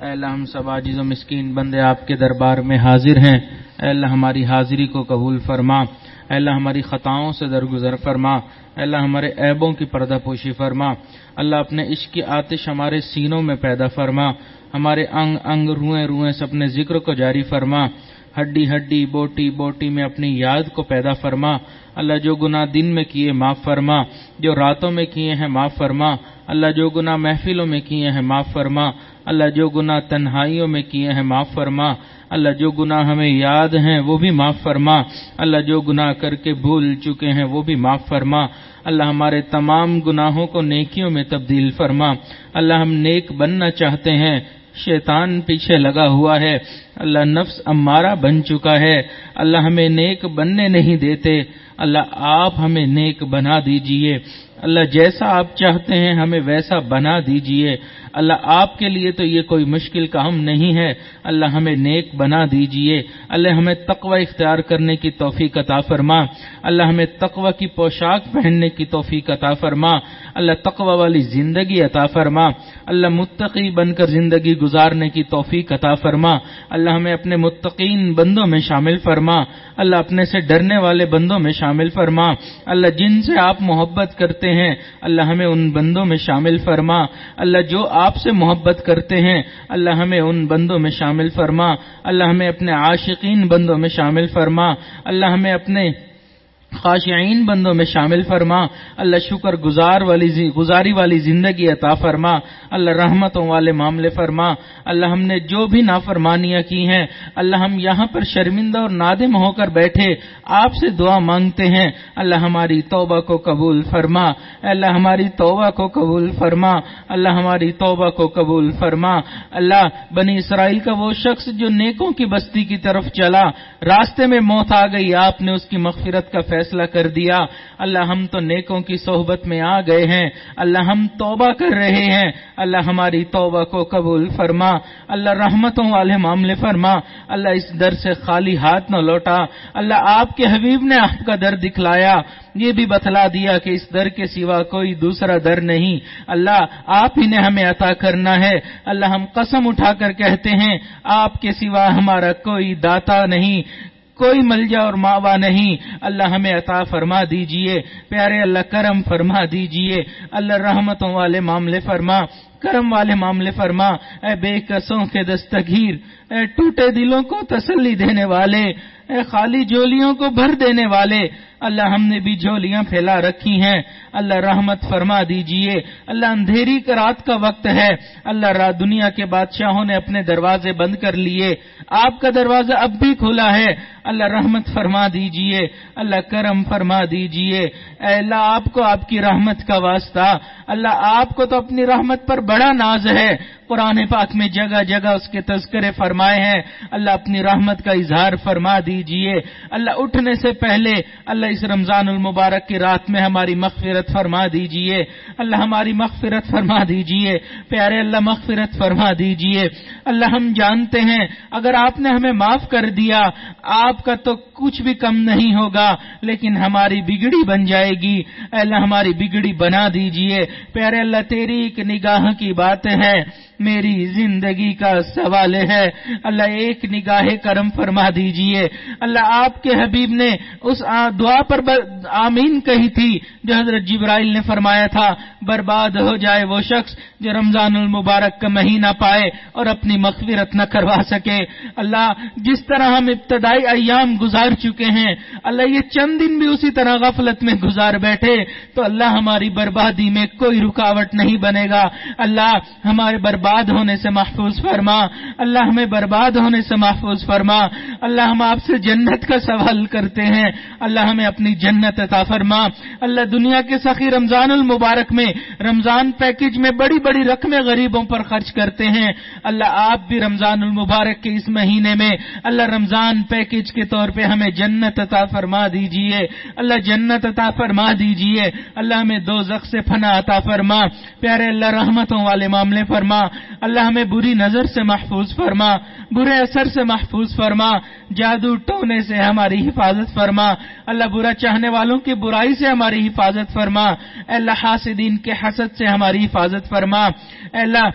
اے اللہ، ہم سب عاجز و مسکین بندے آپ کے دربار میں حاضر ہیں. اے اللہ، ہماری حاضری کو قبول فرما. اے اللہ ہماری خطاؤں سے درگزر فرما۔ اے اللہ ہمارے عیبوں کی پردہ پوشی فرما۔ اللہ اپنے عشق کی آتش ہمارے سینوں میں پیدا فرما۔ ہمارے انگ انگ روئیں روئیں سے اپنے ذکر کو جاری فرما۔ ہڈی ہڈی بوٹی بوٹی میں اپنی یاد کو پیدا فرما۔ اللہ جو گناہ دن میں کیے معاف فرما۔ جو راتوں میں کیے ہیں معاف فرما۔ اللہ جو گناہ محفلوں میں کیے ہیں معاف فرما۔ اللہ جو گناہ تنہائیوں میں کیے ہیں معاف فرما۔ اللہ جو گناہ ہمیں یاد ہیں وہ بھی معاف فرما۔ اللہ جو گناہ کر کے بھول چکے ہیں وہ بھی معاف فرما۔ اللہ ہمارے تمام گناہوں کو نیکیوں میں تبدیل فرما۔ اللہ ہم نیک بننا چاہتے ہیں۔ شیطان پیچھے لگا ہوا ہے۔ اللہ نفس امارہ بن چکا ہے۔ اللہ ہمیں نیک بننے نہیں دیتے۔ اللہ آپ ہمیں نیک بنا دیجیے۔ اللہ جیسا آپ چاہتے ہیں ہمیں ویسا بنا دیجیے۔ اللہ آپ کے لیے تو یہ کوئی مشکل کام نہیں ہے۔ اللہ ہمیں نیک بنا دیجیے۔ اللہ ہمیں تقوی اختیار کرنے کی توفیق عطا فرما۔ اللہ ہمیں تقوی کی پوشاک پہننے کی توفیق عطا فرما۔ اللہ تقوی والی زندگی عطا فرما۔ اللہ متقی بن کر زندگی گزارنے کی توفیق عطا فرما۔ اللہ ہمیں اپنے متقین بندوں میں شامل فرما۔ اللہ اپنے سے ڈرنے والے بندوں میں شامل فرما۔ اللہ جن سے آپ محبت کرتے ہیں، اللہ ہمیں ان بندوں میں شامل فرما۔ اللہ جو آپ سے محبت کرتے ہیں۔ اللہ ہمیں ان بندوں میں شامل فرما۔ اللہ ہمیں اپنے عاشقین بندوں میں شامل فرما۔ اللہ ہمیں اپنے خاشعین بندوں میں شامل فرما، اللہ شکر گزار والی گزاری والی زندگی عطا فرما، اللہ رحمتوں والے معاملے فرما، اللہ ہم نے جو بھی نافرمانیاں کی ہیں، اللہ ہم یہاں پر شرمندہ اور نادم ہو کر بیٹھے، آپ سے دعا مانگتے ہیں، اللہ ہماری توبہ کو قبول فرما اللہ ہماری توبہ کو قبول فرما، اللہ ہماری توبہ کو قبول فرما، اللہ بنی اسرائیل کا وہ شخص جو نیکوں کی بستی کی طرف چلا، راستے میں موت آ گئی، آپ نے اس کی مغفرت کا فیصلہ فیصلہ کر دیا، اللہ ہم تو نیکوں کی صحبت میں آ گئے ہیں، اللہ ہم توبہ کر رہے ہیں، اللہ ہماری توبہ کو قبول فرما، اللہ رحمتوں والے معاملے فرما، اللہ اس در سے خالی ہاتھ نہ لوٹا، اللہ آپ کے حبیب نے آپ کا در دکھلایا، یہ بھی بتلا دیا کہ اس در کے سوا کوئی دوسرا در نہیں۔ اللہ آپ ہی نے ہمیں عطا کرنا ہے۔ اللہ ہم قسم اٹھا کر کہتے ہیں، آپ کے سوا ہمارا کوئی داتا نہیں۔ کوئی ملجا اور ماوا نہیں۔ اللہ ہمیں عطا فرما دیجیے۔ پیارے اللہ، کرم فرما دیجیے۔ اللہ رحمتوں والے معاملے فرما۔ کرم والے معاملے فرما۔ اے بے قصوں کے دستگیر، اے ٹوٹے دلوں کو تسلی دینے والے۔ اے خالی جولیوں کو بھر دینے والے، اللہ ہم نے بھی جھولیاں پھیلا رکھی ہیں۔ اللہ رحمت فرما دیجیے۔ اللہ اندھیری کا رات کا وقت ہے۔ اللہ رات دنیا کے بادشاہوں نے اپنے دروازے بند کر لیے۔ آپ کا دروازہ اب بھی کھلا ہے۔ اللہ رحمت فرما دیجیے۔ اللہ کرم فرما دیجیے۔ اے اللہ، آپ کو آپ کی رحمت کا واسطہ۔ اللہ، آپ کو تو اپنی رحمت پر بڑا ناز ہے۔ قرآن پاک میں جگہ جگہ اس کے تذکرے فرمائے ہیں۔ اللہ اپنی رحمت کا اظہار فرما دیجیے اللہ اٹھنے سے پہلے اللہ اس رمضان المبارک کی رات میں ہماری مغفرت فرما دیجیے۔ اللہ ہماری مغفرت فرما دیجیے۔ پیارے اللہ مغفرت فرما دیجیے۔ اللہ ہم جانتے ہیں، اگر آپ نے ہمیں معاف کر دیا، آپ کا تو کچھ بھی کم نہیں ہوگا، لیکن ہماری بگڑی بن جائے گی۔ اللہ ہماری بگڑی بنا دیجیے۔ پیارے اللہ، تیری ایک نگاہ کی بات ہے میری زندگی کا سوال ہے۔ اللہ ایک نگاہ کرم فرما دیجیے۔ اللہ آپ کے حبیب نے اس دعا پر آمین کہی تھی جو حضرت جبرائیل نے فرمایا تھا۔ برباد ہو جائے وہ شخص جو رمضان المبارک کا مہینہ پائے اور اپنی مغفرت نہ کروا سکے۔ اللہ جس طرح ہم ابتدائی ایام گزار چکے ہیں، اللہ یہ چند دن بھی اسی طرح غفلت میں گزار بیٹھے، تو اللہ ہماری بربادی میں کوئی رکاوٹ نہیں بنے گا۔ اللہ ہمارے برباد ہونے سے محفوظ فرما۔ اللہ ہمیں برباد ہونے سے محفوظ فرما۔ اللہ ہم آپ سے جنت کا سوال کرتے ہیں۔ اللہ ہمیں اپنی جنت عطا فرما۔ اللہ دنیا کے سخی رمضان المبارک میں رمضان پیکج میں بڑی بڑی رقمیں غریبوں پر خرچ کرتے ہیں۔ اللہ آپ بھی رمضان المبارک کے اس مہینے میں اللہ رمضان پیکج کے طور پہ ہمیں جنت عطا فرما دیجیے۔ اللہ جنت عطا فرما دیجیے۔ اللہ ہمیں دو سے فنا عطا فرما۔ پیارے اللہ رحمتوں والے معاملے فرما۔ اللہ ہمیں بری نظر سے محفوظ فرما، برے اثر سے محفوظ فرما، جادو ٹونے سے ہماری حفاظت فرما، اللہ برا چاہنے والوں کی برائی سے ہماری حفاظت فرما اللہ حاسدین کے حسد سے ہماری حفاظت فرما اللہ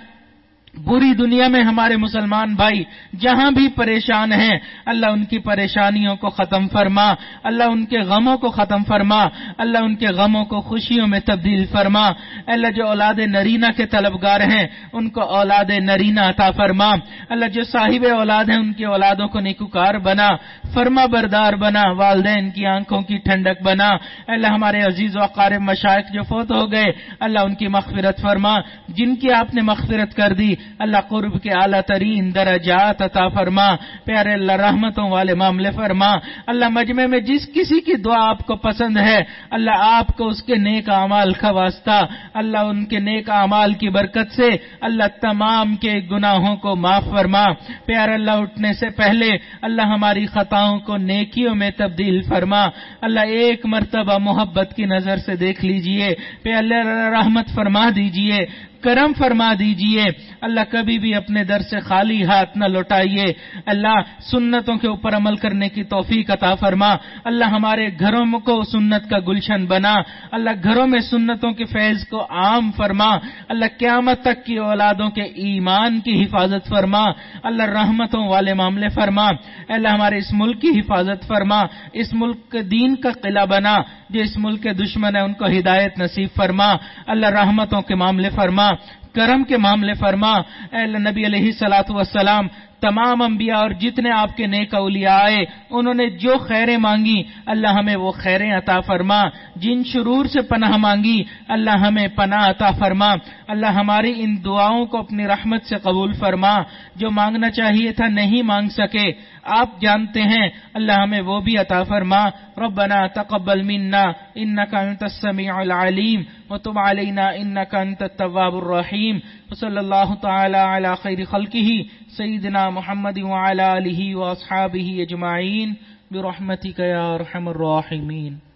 بری دنیا میں ہمارے مسلمان بھائی جہاں بھی پریشان ہیں، اللہ ان کی پریشانیوں کو ختم فرما، اللہ ان کے غموں کو ختم فرما، اللہ ان کے غموں کو خوشیوں میں تبدیل فرما۔ اللہ، جو اولاد نرینا کے طلبگار ہیں، ان کو اولاد نرینا عطا فرما۔ اللہ، جو صاحب اولاد ہیں، ان کی اولادوں کو نیکوکار بنا، فرما بردار بنا، والدین کی آنکھوں کی ٹھنڈک بنا۔ اللہ، ہمارے عزیز و قارب مشائق جو فوت ہو گئے، اللہ ان کی مغفرت فرما۔ جن کی آپ نے مغفرت کر دی اللہ قرب کے اعلیٰ ترین درجات عطا فرما۔ پیارے اللہ رحمتوں والے معاملے فرما۔ اللہ مجمع میں جس کسی کی دعا آپ کو پسند ہے، اللہ آپ کو اس کے نیک اعمال کا واسطہ، اللہ ان کے نیک اعمال کی برکت سے اللہ تمام کے گناہوں کو معاف فرما۔ پیارے اللہ اٹھنے سے پہلے اللہ ہماری خطاؤں کو نیکیوں میں تبدیل فرما۔ اللہ ایک مرتبہ محبت کی نظر سے دیکھ لیجیے۔ پہ اللہ رحمت فرما دیجیے۔ کرم فرما دیجیے۔ اللہ کبھی بھی اپنے در سے خالی ہاتھ نہ لوٹائیے۔ اللہ سنتوں کے اوپر عمل کرنے کی توفیق عطا فرما۔ اللہ ہمارے گھروں کو سنت کا گلشن بنا۔ اللہ گھروں میں سنتوں کے فیض کو عام فرما۔ اللہ قیامت تک کی اولادوں کے ایمان کی حفاظت فرما۔ اللہ رحمتوں والے معاملے فرما۔ اللہ ہمارے اس ملک کی حفاظت فرما۔ اس ملک کے دین کا قلعہ بنا۔ جو اس ملک کے دشمن ہے ان کو ہدایت نصیب فرما۔ اللہ رحمتوں کے معاملے فرما۔ فرما کرم کے معاملے فرما، اے نبی علیہ سلاۃ وسلام تمام انبیاء اور جتنے آپ کے نیک اولیاء آئے، انہوں نے جو خیریں مانگی، اللہ ہمیں وہ خیریں عطا فرما۔ جن شرور سے پناہ مانگی، اللہ ہمیں پناہ عطا فرما۔ اللہ ہماری ان دعاؤں کو اپنی رحمت سے قبول فرما۔ جو مانگنا چاہیے تھا نہیں مانگ سکے۔ آپ جانتے ہیں، اللہ ہمیں وہ بھی عطا فرما۔ ربنا تقبل منا انك انت السميع العليم وتب علينا انك انت التواب الرحيم. وصلى الله تعالى على خير خلقه، سيدنا محمد وعلى اله واصحابه اجمعين برحمتك يا ارحم الراحمين.